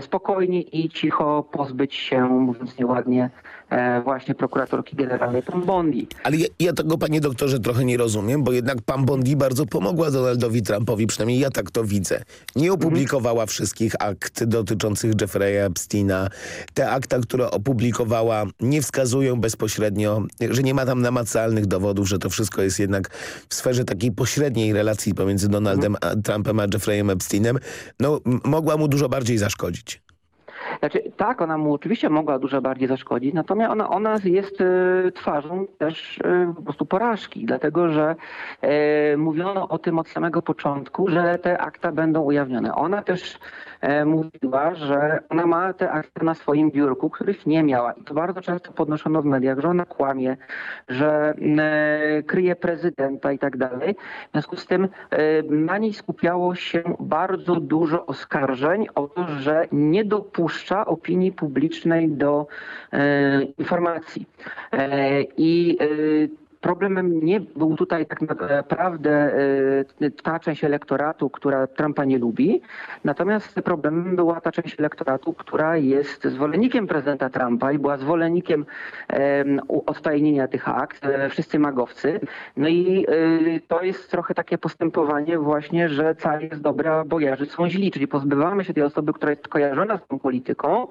Speaker 15: spokojnie i cicho pozbyć się, mówiąc nieładnie, e, właśnie prokuratorki generalnej Pam Bondi.
Speaker 14: Ale ja, ja tego, panie doktorze, trochę nie rozumiem, bo jednak Pam Bondi bardzo pomogła Donaldowi Trumpowi, przynajmniej ja tak to widzę. Nie opublikowała wszystkich akt dotyczących Jeffrey'a Epsteina. Te akta, które opublikowała, nie wskazują bezpośrednio, że nie ma tam namacalnych dowodów, że to wszystko jest jednak w sferze takiej pośredniej relacji pomiędzy Donaldem a Trumpem a Jeffrey'em Epsteinem. No, mogła mu dużo bardziej zaszkodzić.
Speaker 15: Znaczy, tak, ona mu oczywiście mogła dużo bardziej zaszkodzić, natomiast ona, ona jest e, twarzą też e, po prostu porażki, dlatego że e, mówiono o tym od samego początku, że te akta będą ujawnione. Ona też mówiła, że ona ma te akta na swoim biurku, których nie miała. I to bardzo często podnoszono w mediach, że ona kłamie, że e, kryje prezydenta i tak dalej. W związku z tym e, na niej skupiało się bardzo dużo oskarżeń o to, że nie dopuszcza opinii publicznej do e, informacji. E, I e, Problemem nie był tutaj tak naprawdę e, ta część elektoratu, która Trumpa nie lubi, natomiast problemem była ta część elektoratu, która jest zwolennikiem prezydenta Trumpa i była zwolennikiem odtajnienia tych akt, e, wszyscy magowcy. No i e, to jest trochę takie postępowanie właśnie, że car jest dobry, a bojarzy są źli, czyli pozbywamy się tej osoby, która jest kojarzona z tą polityką,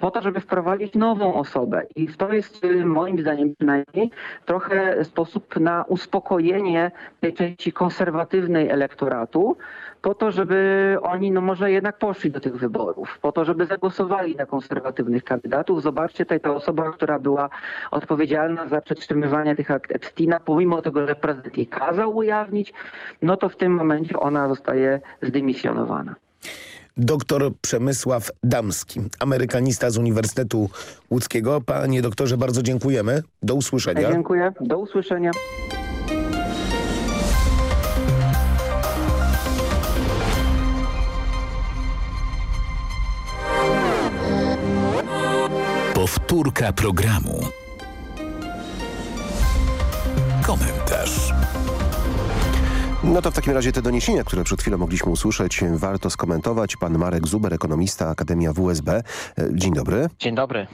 Speaker 15: po to, żeby wprowadzić nową osobę. I to jest moim zdaniem przynajmniej trochę sposób na uspokojenie tej części konserwatywnej elektoratu, po to, żeby oni no może jednak poszli do tych wyborów, po to, żeby zagłosowali na konserwatywnych kandydatów. Zobaczcie, tutaj ta osoba, która była odpowiedzialna za przetrzymywanie tych akt Epsteina, pomimo tego, że prezydent jej kazał ujawnić, no to w tym momencie ona zostaje zdymisjonowana.
Speaker 14: Doktor Przemysław Damski, amerykanista z Uniwersytetu Łódzkiego. Panie doktorze, bardzo dziękujemy. Do usłyszenia.
Speaker 15: Dziękuję, do usłyszenia.
Speaker 7: Powtórka programu. Komentarz.
Speaker 12: No to w takim razie te doniesienia, które przed chwilą mogliśmy usłyszeć, warto skomentować. Pan Marek Zuber, ekonomista, Akademia WSB. Dzień dobry.
Speaker 16: Dzień dobry.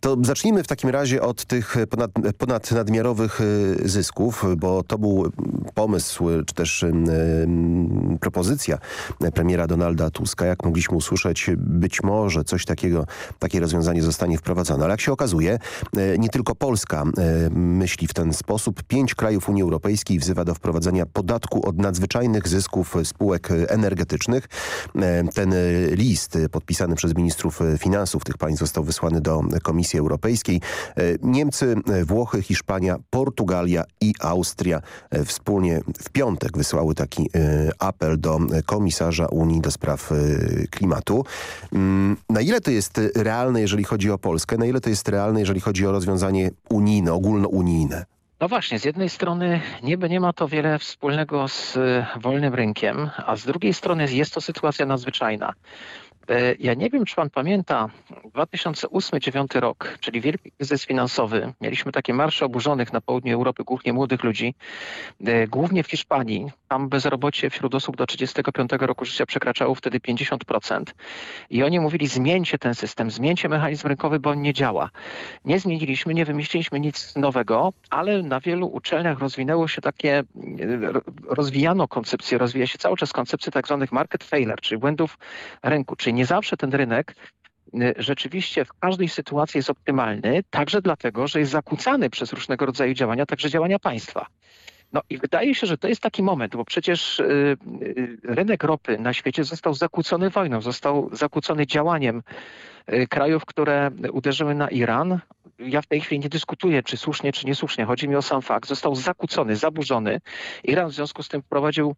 Speaker 12: To zacznijmy w takim razie od tych ponad, ponadnadmiarowych zysków, bo to był pomysł, czy też um, propozycja premiera Donalda Tuska. Jak mogliśmy usłyszeć, być może coś takiego, takie rozwiązanie zostanie wprowadzone. Ale jak się okazuje, nie tylko Polska myśli w ten sposób. Pięć krajów Unii Europejskiej wzywa do wprowadzenia podatku od nadzwyczajnych zysków spółek energetycznych. Ten list podpisany przez ministrów finansów tych państw został wysłany do Komisji Europejskiej. Niemcy, Włochy, Hiszpania, Portugalia i Austria wspólnie w piątek wysłały taki apel do komisarza Unii do spraw klimatu. Na ile to jest realne, jeżeli chodzi o Polskę? Na ile to jest realne, jeżeli chodzi o rozwiązanie unijne, ogólnounijne?
Speaker 16: No właśnie, z jednej strony niby nie ma to wiele wspólnego z wolnym rynkiem, a z drugiej strony jest to sytuacja nadzwyczajna. Ja nie wiem, czy pan pamięta 2008-2009 rok, czyli wielki kryzys finansowy. Mieliśmy takie marsze oburzonych na południu Europy, głównie młodych ludzi, głównie w Hiszpanii. Tam bezrobocie wśród osób do 35 roku życia przekraczało wtedy 50%. I oni mówili, zmieńcie ten system, zmieńcie mechanizm rynkowy, bo on nie działa. Nie zmieniliśmy, nie wymyśliliśmy nic nowego, ale na wielu uczelniach rozwinęło się takie, rozwijano koncepcję, rozwija się cały czas koncepcja tak zwanych market failure, czyli błędów rynku, czyli nie zawsze ten rynek rzeczywiście w każdej sytuacji jest optymalny, także dlatego, że jest zakłócany przez różnego rodzaju działania, także działania państwa. No i wydaje się, że to jest taki moment, bo przecież y, y, rynek ropy na świecie został zakłócony wojną, został zakłócony działaniem y, krajów, które uderzyły na Iran. Ja w tej chwili nie dyskutuję, czy słusznie, czy niesłusznie. Chodzi mi o sam fakt. Został zakłócony, zaburzony. Iran w związku z tym wprowadził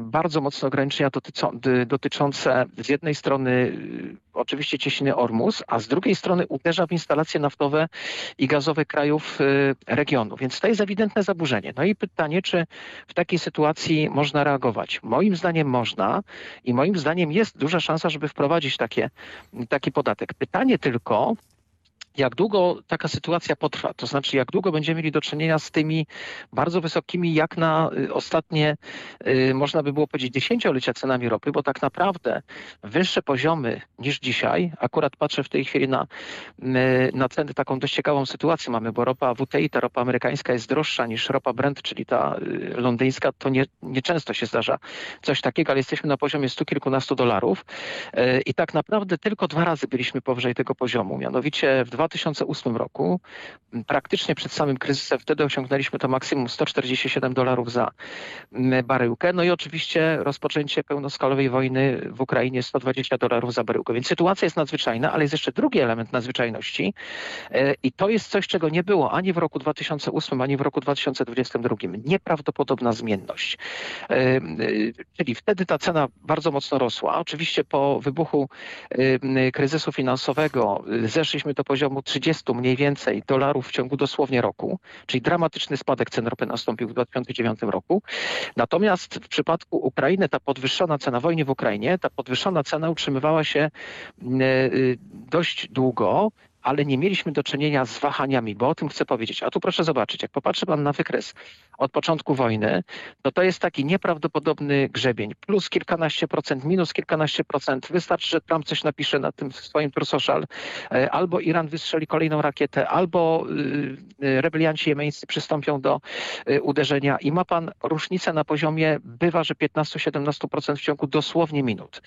Speaker 16: bardzo mocne ograniczenia dotyczące z jednej strony oczywiście cieśniny Ormus, a z drugiej strony uderza w instalacje naftowe i gazowe krajów regionu. Więc to jest ewidentne zaburzenie. No i pytanie, czy w takiej sytuacji można reagować? Moim zdaniem można i moim zdaniem jest duża szansa, żeby wprowadzić takie, taki podatek. Pytanie tylko, jak długo taka sytuacja potrwa, to znaczy jak długo będziemy mieli do czynienia z tymi bardzo wysokimi, jak na ostatnie, można by było powiedzieć, dziesięciolecia cenami ropy, bo tak naprawdę wyższe poziomy niż dzisiaj, akurat patrzę w tej chwili na, na ceny, taką dość ciekawą sytuację mamy, bo ropa WTI, ta ropa amerykańska jest droższa niż ropa Brent, czyli ta londyńska, to nie, nieczęsto się zdarza coś takiego, ale jesteśmy na poziomie stu kilkunastu dolarów. I tak naprawdę tylko dwa razy byliśmy powyżej tego poziomu, mianowicie w 2008 roku, praktycznie przed samym kryzysem, wtedy osiągnęliśmy to maksimum 147 dolarów za baryłkę. No i oczywiście rozpoczęcie pełnoskalowej wojny w Ukrainie 120 dolarów za baryłkę. Więc sytuacja jest nadzwyczajna, ale jest jeszcze drugi element nadzwyczajności i to jest coś, czego nie było ani w roku 2008, ani w roku 2022. Nieprawdopodobna zmienność. Czyli wtedy ta cena bardzo mocno rosła. Oczywiście po wybuchu kryzysu finansowego zeszliśmy do poziomu 30 mniej więcej dolarów w ciągu dosłownie roku, czyli dramatyczny spadek cen ropy nastąpił w 2009 roku. Natomiast w przypadku Ukrainy ta podwyższona cena wojny w Ukrainie, ta podwyższona cena utrzymywała się dość długo ale nie mieliśmy do czynienia z wahaniami, bo o tym chcę powiedzieć. A tu proszę zobaczyć, jak popatrzy pan na wykres od początku wojny, to to jest taki nieprawdopodobny grzebień. Plus kilkanaście procent, minus kilkanaście procent. Wystarczy, że Trump coś napisze na tym swoim Social, albo Iran wystrzeli kolejną rakietę, albo rebelianci jemeńscy przystąpią do uderzenia i ma pan różnicę na poziomie, bywa, że 15-17% w ciągu dosłownie minut.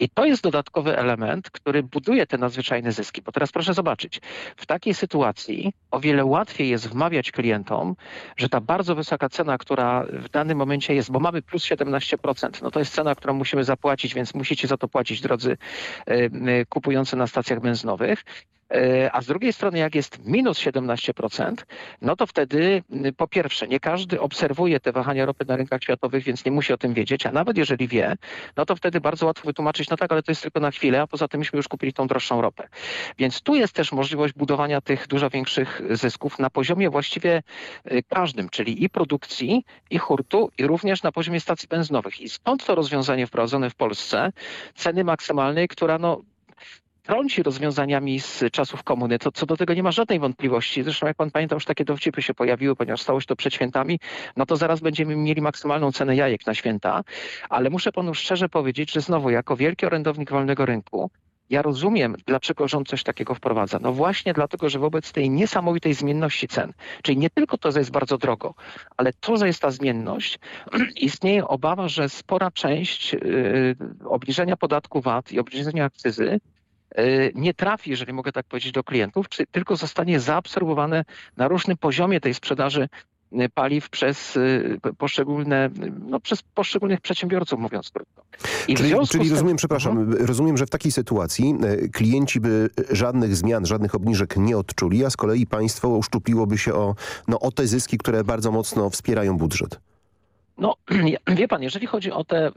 Speaker 16: I to jest dodatkowy element, który buduje te nadzwyczajne zyski. Bo teraz proszę zobaczyć, w takiej sytuacji o wiele łatwiej jest wmawiać klientom, że ta bardzo wysoka cena, która w danym momencie jest, bo mamy plus 17%, no to jest cena, którą musimy zapłacić, więc musicie za to płacić, drodzy kupujący na stacjach benzynowych. A z drugiej strony, jak jest minus 17%, no to wtedy po pierwsze, nie każdy obserwuje te wahania ropy na rynkach światowych, więc nie musi o tym wiedzieć, a nawet jeżeli wie, no to wtedy bardzo łatwo wytłumaczyć, no tak, ale to jest tylko na chwilę, a poza tym myśmy już kupili tą droższą ropę. Więc tu jest też możliwość budowania tych dużo większych zysków na poziomie właściwie każdym, czyli i produkcji, i hurtu, i również na poziomie stacji benzynowych. I stąd to rozwiązanie wprowadzone w Polsce, ceny maksymalnej, która no trąci rozwiązaniami z czasów komuny. To co do tego nie ma żadnej wątpliwości. Zresztą jak pan pamięta, już takie dowcipy się pojawiły, ponieważ stało się to przed świętami, no to zaraz będziemy mieli maksymalną cenę jajek na święta. Ale muszę panu szczerze powiedzieć, że znowu jako wielki orędownik wolnego rynku, ja rozumiem, dlaczego rząd coś takiego wprowadza. No właśnie dlatego, że wobec tej niesamowitej zmienności cen, czyli nie tylko to, że jest bardzo drogo, ale to, że jest ta zmienność, istnieje obawa, że spora część yy, obniżenia podatku VAT i obniżenia akcyzy nie trafi, jeżeli mogę tak powiedzieć, do klientów, czy tylko zostanie zaabsorbowane na różnym poziomie tej sprzedaży y, paliw przez y, poszczególne, no, przez poszczególnych przedsiębiorców, mówiąc krótko.
Speaker 12: Czyli, czyli
Speaker 16: z tym-
Speaker 12: rozumiem, przepraszam, rozumiem, że w takiej sytuacji e, klienci by żadnych zmian, żadnych obniżek nie odczuli, a z kolei państwo uszczupliłoby się o, no, o te zyski, które bardzo mocno wspierają budżet.
Speaker 16: No, wie pan, jeżeli chodzi o te y,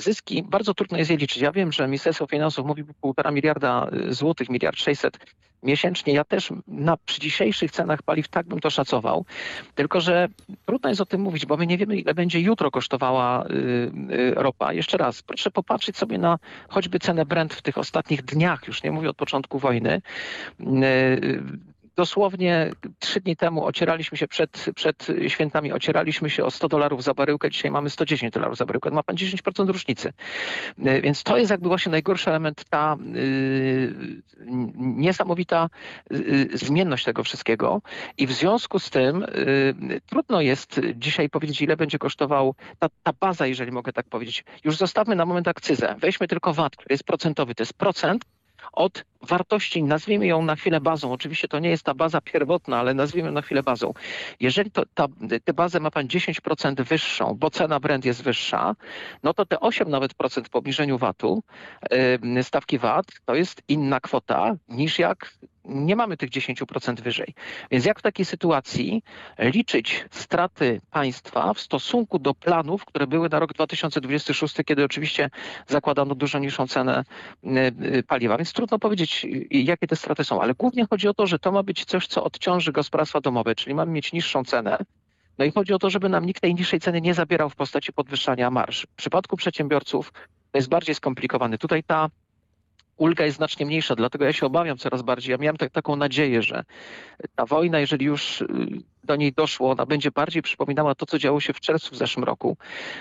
Speaker 16: zyski, bardzo trudno jest je liczyć. Ja wiem, że Ministerstwo Finansów mówi półtora miliarda y, złotych, miliard sześćset miesięcznie. Ja też na, przy dzisiejszych cenach paliw tak bym to szacował. Tylko, że trudno jest o tym mówić, bo my nie wiemy, ile będzie jutro kosztowała y, ropa. Jeszcze raz, proszę popatrzeć sobie na choćby cenę Brent w tych ostatnich dniach, już nie mówię od początku wojny. Dosłownie trzy dni temu ocieraliśmy się przed, przed świętami, ocieraliśmy się o 100 dolarów za baryłkę, dzisiaj mamy 110 dolarów za baryłkę. Ma pan 10% różnicy. E, Więc to jest jakby właśnie najgorszy element, ta y, niesamowita y, zmienność tego wszystkiego. I w związku z tym y, trudno jest dzisiaj powiedzieć, ile będzie kosztował ta, ta baza, jeżeli mogę tak powiedzieć. Już zostawmy na moment akcyzę. Weźmy tylko VAT, który jest procentowy. To jest procent od wartości, nazwijmy ją na chwilę bazą. Oczywiście to nie jest ta baza pierwotna, ale nazwijmy ją na chwilę bazą. Jeżeli to, ta, tę bazę ma pan 10% wyższą, bo cena Brent jest wyższa, no to te 8 nawet procent po obniżeniu VAT-u, stawki VAT, to jest inna kwota niż jak nie mamy tych 10% wyżej. Więc jak w takiej sytuacji liczyć straty państwa w stosunku do planów, które były na rok 2026, kiedy oczywiście zakładano dużo niższą cenę y, y, paliwa. Więc trudno powiedzieć, y, jakie te straty są, ale głównie chodzi o to, że to ma być coś, co odciąży gospodarstwa domowe, czyli mamy mieć niższą cenę. No i chodzi o to, żeby nam nikt tej niższej ceny nie zabierał w postaci podwyższania marsz. W przypadku przedsiębiorców to jest bardziej skomplikowane. Tutaj ta ulga jest znacznie mniejsza, dlatego ja się obawiam coraz bardziej. Ja miałem tak, taką nadzieję, że ta wojna, jeżeli już y, do niej doszło, ona będzie bardziej przypominała to, co działo się w czerwcu w zeszłym roku,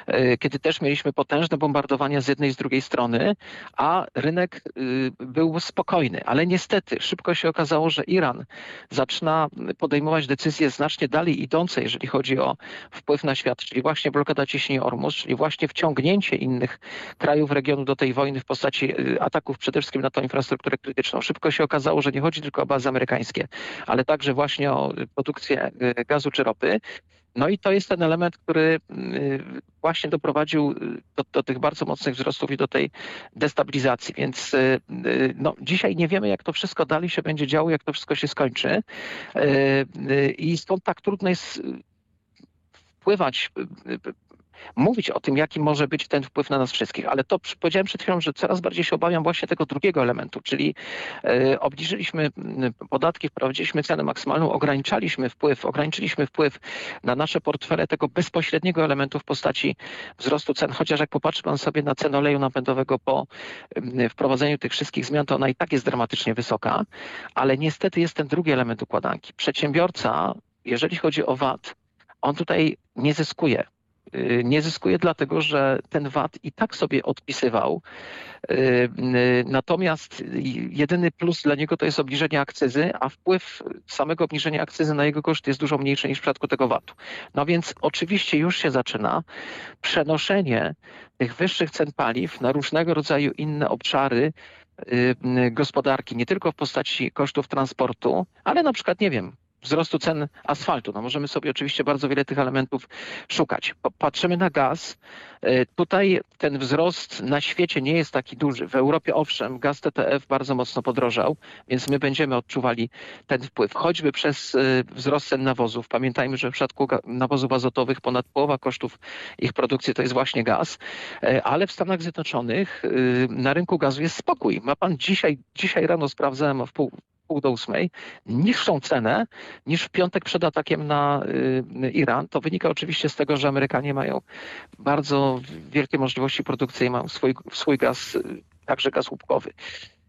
Speaker 16: y, kiedy też mieliśmy potężne bombardowania z jednej i z drugiej strony, a rynek y, był spokojny. Ale niestety szybko się okazało, że Iran zaczyna podejmować decyzje znacznie dalej idące, jeżeli chodzi o wpływ na świat, czyli właśnie blokada ciśnienia Ormus, czyli właśnie wciągnięcie innych krajów regionu do tej wojny w postaci y, ataków przede wszystkim na tą infrastrukturę krytyczną. Szybko się okazało, że nie chodzi tylko o bazy amerykańskie, ale także właśnie o produkcję y, gazu czy ropy. No i to jest ten element, który y, właśnie doprowadził y, do, do tych bardzo mocnych wzrostów i do tej destabilizacji. Więc y, y, no, dzisiaj nie wiemy, jak to wszystko dalej się będzie działo, jak to wszystko się skończy. Y, y, I stąd tak trudno jest y, wpływać, y, y, mówić o tym, jaki może być ten wpływ na nas wszystkich. Ale to powiedziałem przed chwilą, że coraz bardziej się obawiam właśnie tego drugiego elementu, czyli e, obniżyliśmy podatki, wprowadziliśmy cenę maksymalną, ograniczaliśmy wpływ, ograniczyliśmy wpływ na nasze portfele tego bezpośredniego elementu w postaci wzrostu cen. Chociaż jak popatrzy pan sobie na cenę oleju napędowego po wprowadzeniu tych wszystkich zmian, to ona i tak jest dramatycznie wysoka, ale niestety jest ten drugi element układanki. Przedsiębiorca, jeżeli chodzi o VAT, on tutaj nie zyskuje. Y, Nie zyskuje dlatego, że ten VAT i tak sobie odpisywał. Y, y, Natomiast jedyny plus dla niego to jest obniżenie akcyzy, a wpływ samego obniżenia akcyzy na jego koszt jest dużo mniejszy niż w przypadku tego VAT-u. No więc oczywiście już się zaczyna przenoszenie tych wyższych cen paliw na różnego rodzaju inne obszary gospodarki, nie tylko w postaci kosztów transportu, ale na przykład, nie wiem, wzrostu cen asfaltu. No możemy sobie oczywiście bardzo wiele tych elementów szukać. Patrzymy na gaz. Y, Tutaj ten wzrost na świecie nie jest taki duży. W Europie owszem, gaz TTF bardzo mocno podrożał, więc my będziemy odczuwali ten wpływ, choćby przez y, wzrost cen nawozów. Pamiętajmy, że w przypadku nawozów azotowych ponad połowa kosztów ich produkcji to jest właśnie gaz, E, ale w Stanach Zjednoczonych na rynku gazu jest spokój. Ma pan dzisiaj, dzisiaj rano sprawdzałem w pół, pół do ósmej, niższą cenę niż w piątek przed atakiem na y, Iran. To wynika oczywiście z tego, że Amerykanie mają bardzo wielkie możliwości produkcyjne, mają swój, swój gaz, także gaz łupkowy.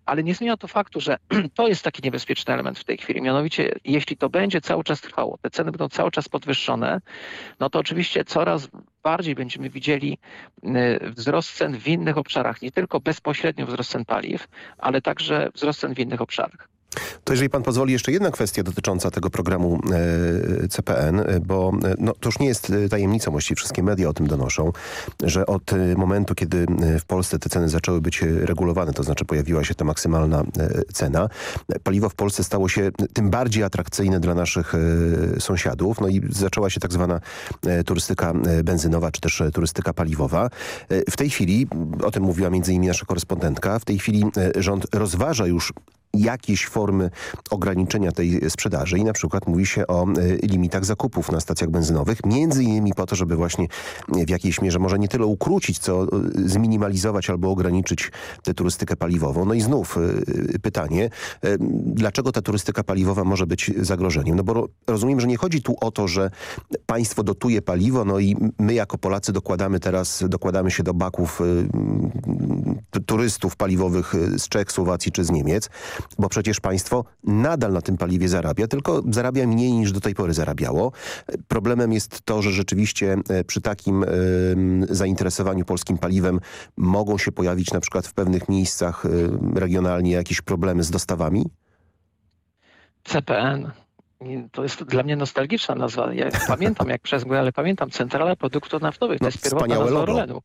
Speaker 16: ale nie zmienia to faktu, że to jest taki niebezpieczny element w tej chwili. Mianowicie, jeśli to będzie cały czas trwało, te ceny będą cały czas podwyższone, no to oczywiście coraz bardziej będziemy widzieli y, wzrost cen w innych obszarach, nie tylko bezpośrednio wzrost cen paliw, ale także wzrost cen w innych obszarach.
Speaker 12: To jeżeli pan pozwoli, jeszcze jedna kwestia dotycząca tego programu e, CPN, e, bo e, no, to już nie jest tajemnicą, właściwie wszystkie media o tym donoszą, że od momentu, kiedy w Polsce te ceny zaczęły być regulowane, to znaczy pojawiła się ta maksymalna cena, paliwo w Polsce stało się tym bardziej atrakcyjne dla naszych sąsiadów, no i zaczęła się tak zwana turystyka benzynowa, czy też turystyka paliwowa. W tej chwili, o tym mówiła między innymi nasza korespondentka, w tej chwili rząd rozważa już jakieś formy ograniczenia tej sprzedaży i na przykład mówi się o y, limitach zakupów na stacjach benzynowych, między innymi po to, żeby właśnie w jakiejś mierze może nie tyle ukrócić, co y, zminimalizować albo ograniczyć tę turystykę paliwową. No i znów y, pytanie, dlaczego ta turystyka paliwowa może być zagrożeniem? No bo rozumiem, że nie chodzi tu o to, że państwo dotuje paliwo, no i my jako Polacy dokładamy teraz, dokładamy się do baków turystów paliwowych z Czech, Słowacji czy z Niemiec, bo przecież państwo nadal na tym paliwie zarabia, tylko zarabia mniej niż do tej pory zarabiało. Problemem jest to, że rzeczywiście przy takim zainteresowaniu polskim paliwem mogą się pojawić na przykład w pewnych miejscach y, regionalnie jakieś problemy z dostawami?
Speaker 16: CPN to jest dla mnie nostalgiczna nazwa. Ja pamiętam jak przez ale pamiętam Centrala Produktów Naftowych. To
Speaker 12: no,
Speaker 16: jest pierwotna nazwa
Speaker 12: logo.
Speaker 16: Orlenu.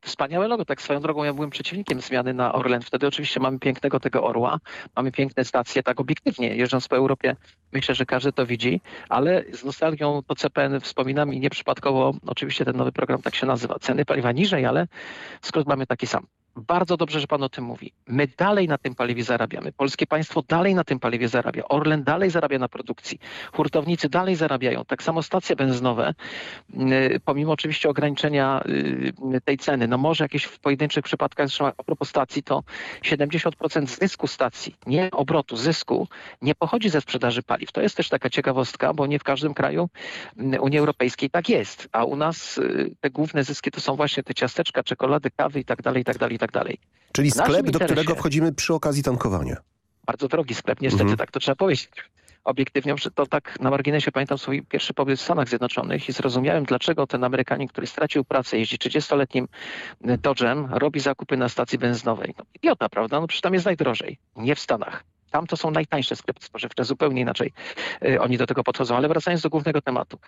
Speaker 16: Wspaniałe logo. Tak swoją drogą ja byłem przeciwnikiem zmiany na Orlen. Wtedy oczywiście mamy pięknego tego orła, mamy piękne stacje, tak obiektywnie. Jeżdżąc po Europie myślę, że każdy to widzi, ale z nostalgią to CPN wspominam i nieprzypadkowo oczywiście ten nowy program tak się nazywa. Ceny paliwa niżej, ale skrót mamy taki sam. Bardzo dobrze, że pan o tym mówi. My dalej na tym paliwie zarabiamy. Polskie państwo dalej na tym paliwie zarabia. Orlen dalej zarabia na produkcji. Hurtownicy dalej zarabiają. Tak samo stacje benzynowe, yy, pomimo oczywiście ograniczenia yy, tej ceny. No może jakieś w pojedynczych przypadkach, zresztą a propos stacji, to 70% zysku stacji, nie obrotu, zysku, nie pochodzi ze sprzedaży paliw. To jest też taka ciekawostka, bo nie w każdym kraju yy, Unii Europejskiej tak jest. A u nas te główne zyski to są właśnie te ciasteczka, czekolady, kawy i tak dalej, i tak dalej, i tak dalej.
Speaker 12: Czyli sklep, do którego wchodzimy przy okazji tankowania.
Speaker 16: Bardzo drogi sklep, niestety
Speaker 12: Mhm.
Speaker 16: tak to trzeba powiedzieć. Obiektywnie, że to tak na marginesie pamiętam swój pierwszy pobyt w Stanach Zjednoczonych i zrozumiałem, dlaczego ten Amerykanin, który stracił pracę, jeździ 30-letnim Dodge'em, robi zakupy na stacji benzynowej. No, idiota, prawda? No przecież tam jest najdrożej. Nie w Stanach. Tam to są najtańsze sklepy spożywcze, zupełnie inaczej y, oni do tego podchodzą. Ale wracając do głównego tematu.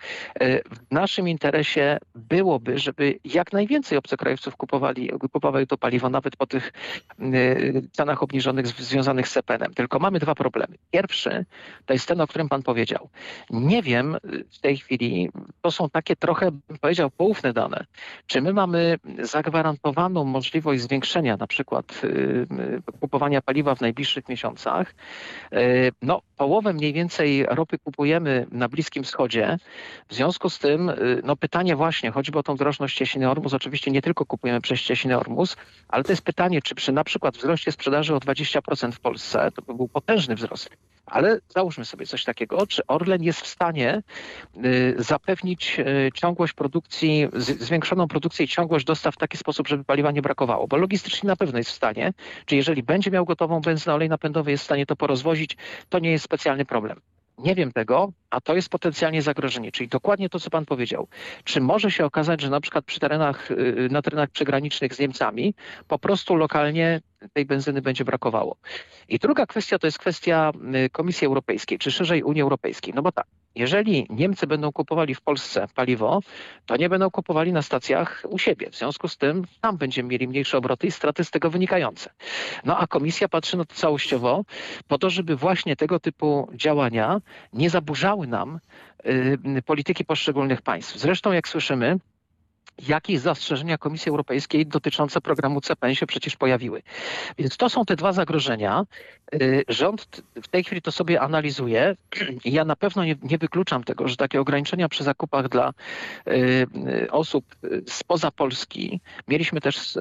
Speaker 16: Y, w naszym interesie byłoby, żeby jak najwięcej obcokrajowców kupowali, kupowali to paliwo, nawet po tych y, cenach obniżonych związanych z CPN-em. Tylko mamy dwa problemy. Pierwszy to jest ten, o którym pan powiedział. Nie wiem w tej chwili, to są takie trochę, bym powiedział, poufne dane. Czy my mamy zagwarantowaną możliwość zwiększenia na przykład kupowania paliwa w najbliższych miesiącach? Y, No, połowę mniej więcej ropy kupujemy na Bliskim Wschodzie. W związku z tym, y, no pytanie właśnie, choćby o tą drożność cieśniny Ormus, oczywiście nie tylko kupujemy przez cieśninę Ormus, ale to jest pytanie, czy przy na przykład wzroście sprzedaży o 20% w Polsce, to by był potężny wzrost, ale załóżmy sobie coś takiego, czy Orlen jest w stanie y, zapewnić y, ciągłość produkcji, zwiększoną produkcję i ciągłość dostaw w taki sposób, żeby paliwa nie brakowało, bo logistycznie na pewno jest w stanie, czy jeżeli będzie miał gotową benzynę, olej napędowy, jest w stanie to porozwozić, to nie jest specjalny problem. Nie wiem tego, a to jest potencjalnie zagrożenie, czyli dokładnie to, co pan powiedział. Czy może się okazać, że na przykład przy terenach, y, na terenach przygranicznych z Niemcami po prostu lokalnie tej benzyny będzie brakowało. I druga kwestia to jest kwestia y, Komisji Europejskiej, czy szerzej Unii Europejskiej. No bo tak, jeżeli Niemcy będą kupowali w Polsce paliwo, to nie będą kupowali na stacjach u siebie. W związku z tym tam będziemy mieli mniejsze obroty i straty z tego wynikające. No a komisja patrzy na to całościowo po to, żeby właśnie tego typu działania nie zaburzały nam y, polityki poszczególnych państw. Zresztą jak słyszymy, jakieś zastrzeżenia Komisji Europejskiej dotyczące programu CPN się przecież pojawiły. Więc to są te dwa zagrożenia. Y, Rząd w tej chwili to sobie analizuje ja na pewno nie, nie wykluczam tego, że takie ograniczenia przy zakupach dla y, y, osób spoza Polski. Mieliśmy też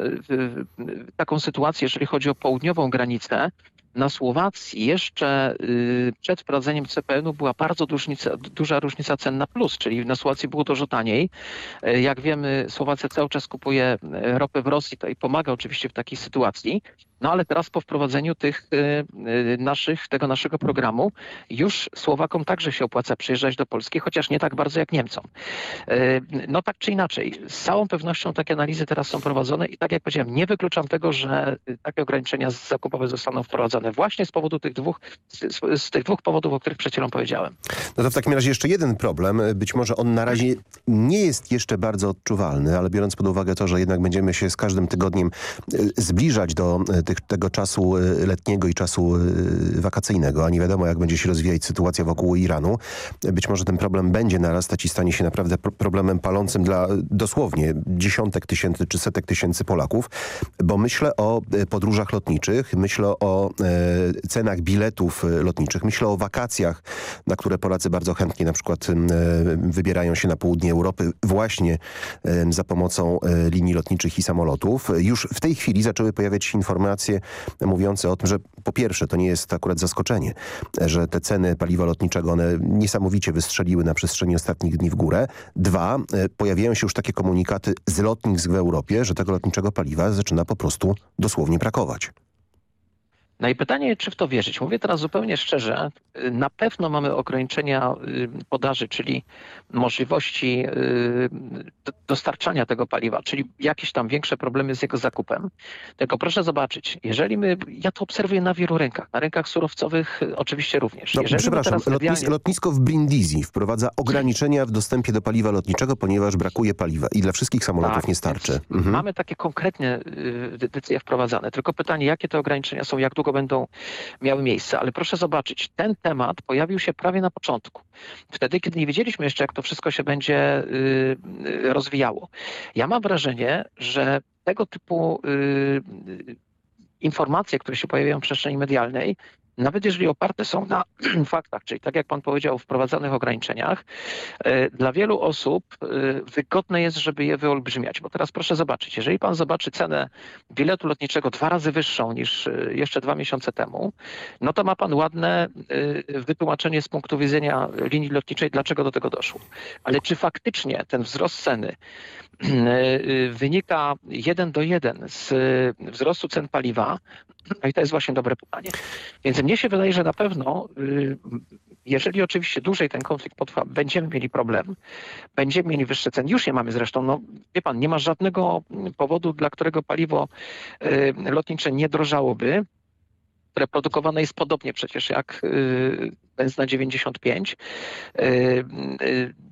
Speaker 16: taką sytuację, jeżeli chodzi o południową granicę, na Słowacji jeszcze y, przed wprowadzeniem CPN-u była bardzo różnica, duża różnica cen na plus, czyli na Słowacji było dużo taniej. Y, Jak wiemy, Słowacja cały czas kupuje y, ropę w Rosji i pomaga oczywiście w takiej sytuacji. No ale teraz po wprowadzeniu tych y, y, naszych, tego naszego programu już Słowakom także się opłaca przyjeżdżać do Polski, chociaż nie tak bardzo jak Niemcom. Y, no tak czy inaczej, z całą pewnością takie analizy teraz są prowadzone i tak jak powiedziałem, nie wykluczam tego, że takie ograniczenia zakupowe zostaną wprowadzone właśnie z powodu tych dwóch, z, z tych dwóch powodów, o których przed chwilą powiedziałem.
Speaker 12: No to w takim razie jeszcze jeden problem. Być może on na razie nie jest jeszcze bardzo odczuwalny, ale biorąc pod uwagę to, że jednak będziemy się z każdym tygodniem zbliżać do tych, tego czasu y, letniego i czasu wakacyjnego, a nie wiadomo jak będzie się rozwijać sytuacja wokół Iranu, być może ten problem będzie narastać i stanie się naprawdę problemem palącym dla dosłownie dziesiątek tysięcy czy setek tysięcy Polaków, bo myślę o podróżach lotniczych, myślę o cenach biletów lotniczych, myślę o wakacjach, na które Polacy bardzo chętnie na przykład wybierają się na południe Europy właśnie za pomocą linii lotniczych i samolotów. Już w tej chwili zaczęły pojawiać się informacje mówiące o tym, że po pierwsze to nie jest akurat zaskoczenie, że te ceny paliwa lotniczego one niesamowicie wystrzeliły na przestrzeni ostatnich dni w górę. Dwa, pojawiają się już takie komunikaty z lotnisk w Europie, że tego lotniczego paliwa zaczyna po prostu dosłownie brakować.
Speaker 16: No i pytanie, czy w to wierzyć? Mówię teraz zupełnie szczerze. Na pewno mamy ograniczenia y, podaży, czyli możliwości y, dostarczania tego paliwa, czyli jakieś tam większe problemy z jego zakupem. Tylko proszę zobaczyć, jeżeli my, ja to obserwuję na wielu rynkach, na rynkach surowcowych oczywiście również.
Speaker 12: No, przepraszam, lotnis lotnisko w Brindisi wprowadza ograniczenia w dostępie do paliwa lotniczego, ponieważ brakuje paliwa i dla wszystkich samolotów
Speaker 16: tak,
Speaker 12: nie starczy. Mhm.
Speaker 16: Mamy takie konkretne y, decyzje wprowadzane. Tylko pytanie, jakie te ograniczenia są, jak długo będą miały miejsce. Ale proszę zobaczyć, ten temat pojawił się prawie na początku. Wtedy, kiedy nie wiedzieliśmy jeszcze, jak to wszystko się będzie y, rozwijało. Ja mam wrażenie, że tego typu y, informacje, które się pojawiają w przestrzeni medialnej, nawet jeżeli oparte są na faktach, czyli tak jak pan powiedział, wprowadzanych ograniczeniach, e, dla wielu osób e, wygodne jest, żeby je wyolbrzymiać. Bo teraz proszę zobaczyć, jeżeli pan zobaczy cenę biletu lotniczego dwa razy wyższą niż e, jeszcze dwa miesiące temu, no to ma pan ładne wytłumaczenie z punktu widzenia linii lotniczej, dlaczego do tego doszło. Ale czy faktycznie ten wzrost ceny wynika jeden do jeden z wzrostu cen paliwa, no i to jest właśnie dobre pytanie. Więc mnie się wydaje, że na pewno, y, jeżeli oczywiście dłużej ten konflikt potrwa, będziemy mieli problem, będziemy mieli wyższe ceny. Już je mamy zresztą. No, wie pan, nie ma żadnego powodu, dla którego paliwo y, lotnicze nie drożałoby które produkowane jest podobnie przecież jak y, benzyna 95.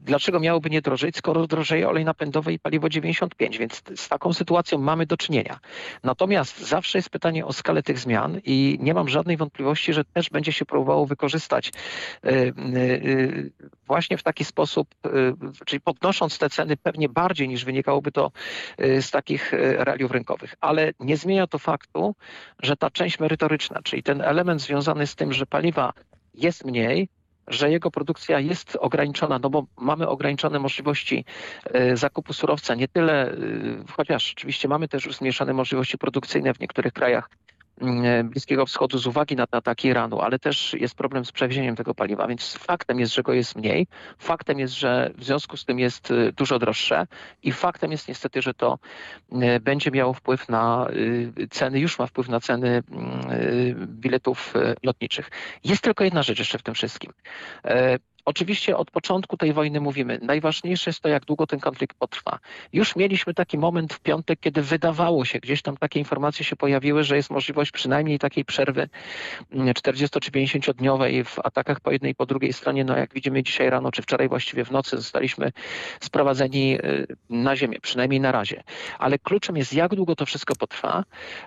Speaker 16: Dlaczego miałoby nie drożeć, skoro drożeje olej napędowy i paliwo 95? Więc z taką sytuacją mamy do czynienia. Natomiast zawsze jest pytanie o skalę tych zmian i nie mam żadnej wątpliwości, że też będzie się próbowało wykorzystać y, y, właśnie w taki sposób, y, czyli podnosząc te ceny pewnie bardziej niż wynikałoby to z takich realiów rynkowych. Ale nie zmienia to faktu, że ta część merytoryczna, czyli ten element związany z tym, że paliwa jest mniej, że jego produkcja jest ograniczona, no bo mamy ograniczone możliwości e, zakupu surowca, nie tyle, e, chociaż oczywiście mamy też już zmniejszone możliwości produkcyjne w niektórych krajach Bliskiego Wschodu z uwagi na ataki Iranu, ale też jest problem z przewiezieniem tego paliwa, więc faktem jest, że go jest mniej, faktem jest, że w związku z tym jest e, dużo droższe i faktem jest niestety, że to e, będzie miało wpływ na ceny, już ma wpływ na ceny mm, biletów lotniczych. Jest tylko jedna rzecz jeszcze w tym wszystkim. Oczywiście od początku tej wojny mówimy, najważniejsze jest to, jak długo ten konflikt potrwa. Już mieliśmy taki moment w piątek, kiedy wydawało się, gdzieś tam takie informacje się pojawiły, że jest możliwość przynajmniej takiej przerwy 40 mm, czy 50 dniowej w atakach po jednej i po drugiej stronie. No jak widzimy dzisiaj rano, czy wczoraj właściwie w nocy zostaliśmy sprowadzeni y, na ziemię, przynajmniej na razie. Ale kluczem jest, jak długo to wszystko potrwa.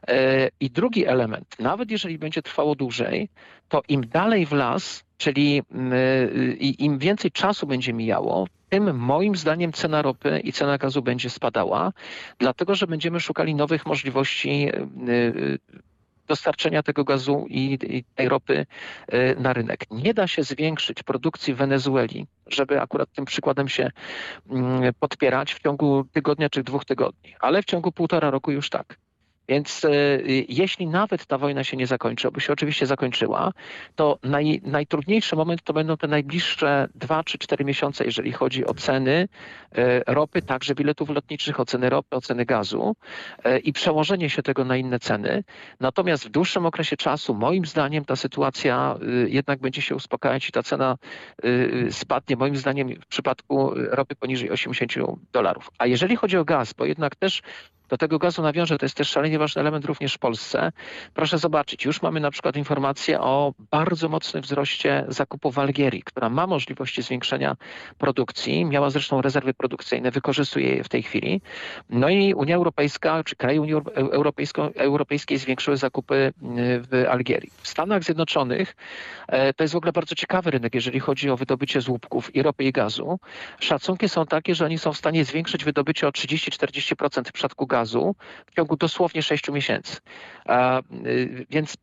Speaker 16: Y, I drugi element, nawet jeżeli będzie trwało dłużej, to im dalej w las, Czyli mm, y, im więcej czasu będzie mijało, tym moim zdaniem cena ropy i cena gazu będzie spadała, dlatego że będziemy szukali nowych możliwości y, y, dostarczenia tego gazu i, tej ropy na rynek. Nie da się zwiększyć produkcji Wenezueli, żeby akurat tym przykładem się mm, podpierać w ciągu tygodnia czy dwóch tygodni, ale w ciągu półtora roku już tak. Więc e, jeśli nawet ta wojna się nie zakończy, oby się oczywiście zakończyła, to naj, najtrudniejszy moment to będą te najbliższe dwa czy cztery miesiące, jeżeli chodzi o ceny e, ropy, także biletów lotniczych, o ceny ropy, o ceny gazu e, i przełożenie się tego na inne ceny. Natomiast w dłuższym okresie czasu, moim zdaniem, ta sytuacja jednak będzie się uspokajać i ta cena spadnie, moim zdaniem, w przypadku ropy poniżej 80 dolarów. A jeżeli chodzi o gaz, bo jednak też do tego gazu nawiążę, to jest też szalenie ważny element również w Polsce. Proszę zobaczyć, już mamy na przykład informację o bardzo mocnym wzroście zakupów w Algierii, która ma możliwości zwiększenia produkcji, miała zresztą rezerwy produkcyjne, wykorzystuje je w tej chwili. No i Unia Europejska, czy kraje Unii Europejskiej zwiększyły zakupy y, w Algierii. W Stanach Zjednoczonych e, to jest w ogóle bardzo ciekawy rynek, jeżeli chodzi o wydobycie z łupków i ropy i gazu. Szacunki są takie, że oni są w stanie zwiększyć wydobycie o 30-40% w przypadku gazu gazu w ciągu dosłownie 6 miesięcy. Y, więc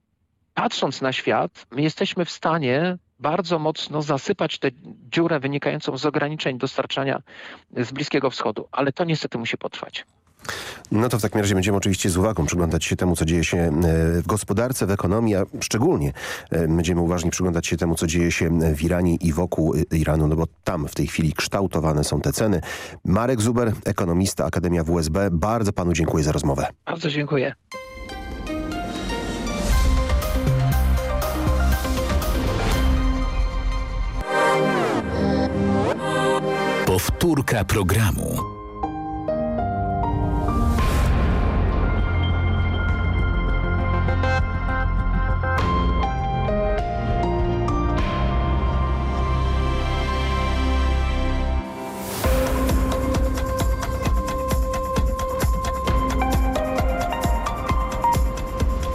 Speaker 16: patrząc na świat, my jesteśmy w stanie bardzo mocno zasypać tę dziurę wynikającą z ograniczeń dostarczania z Bliskiego Wschodu, ale to niestety musi potrwać.
Speaker 12: No to w takim razie będziemy oczywiście z uwagą przyglądać się temu, co dzieje się e, w gospodarce, w ekonomii, a szczególnie e, będziemy uważnie przyglądać się temu, co dzieje się w Iranie i wokół e, Iranu, no bo tam w tej chwili kształtowane są te ceny. Marek Zuber, ekonomista Akademia WSB, bardzo panu dziękuję za rozmowę.
Speaker 16: Bardzo dziękuję.
Speaker 7: Powtórka programu.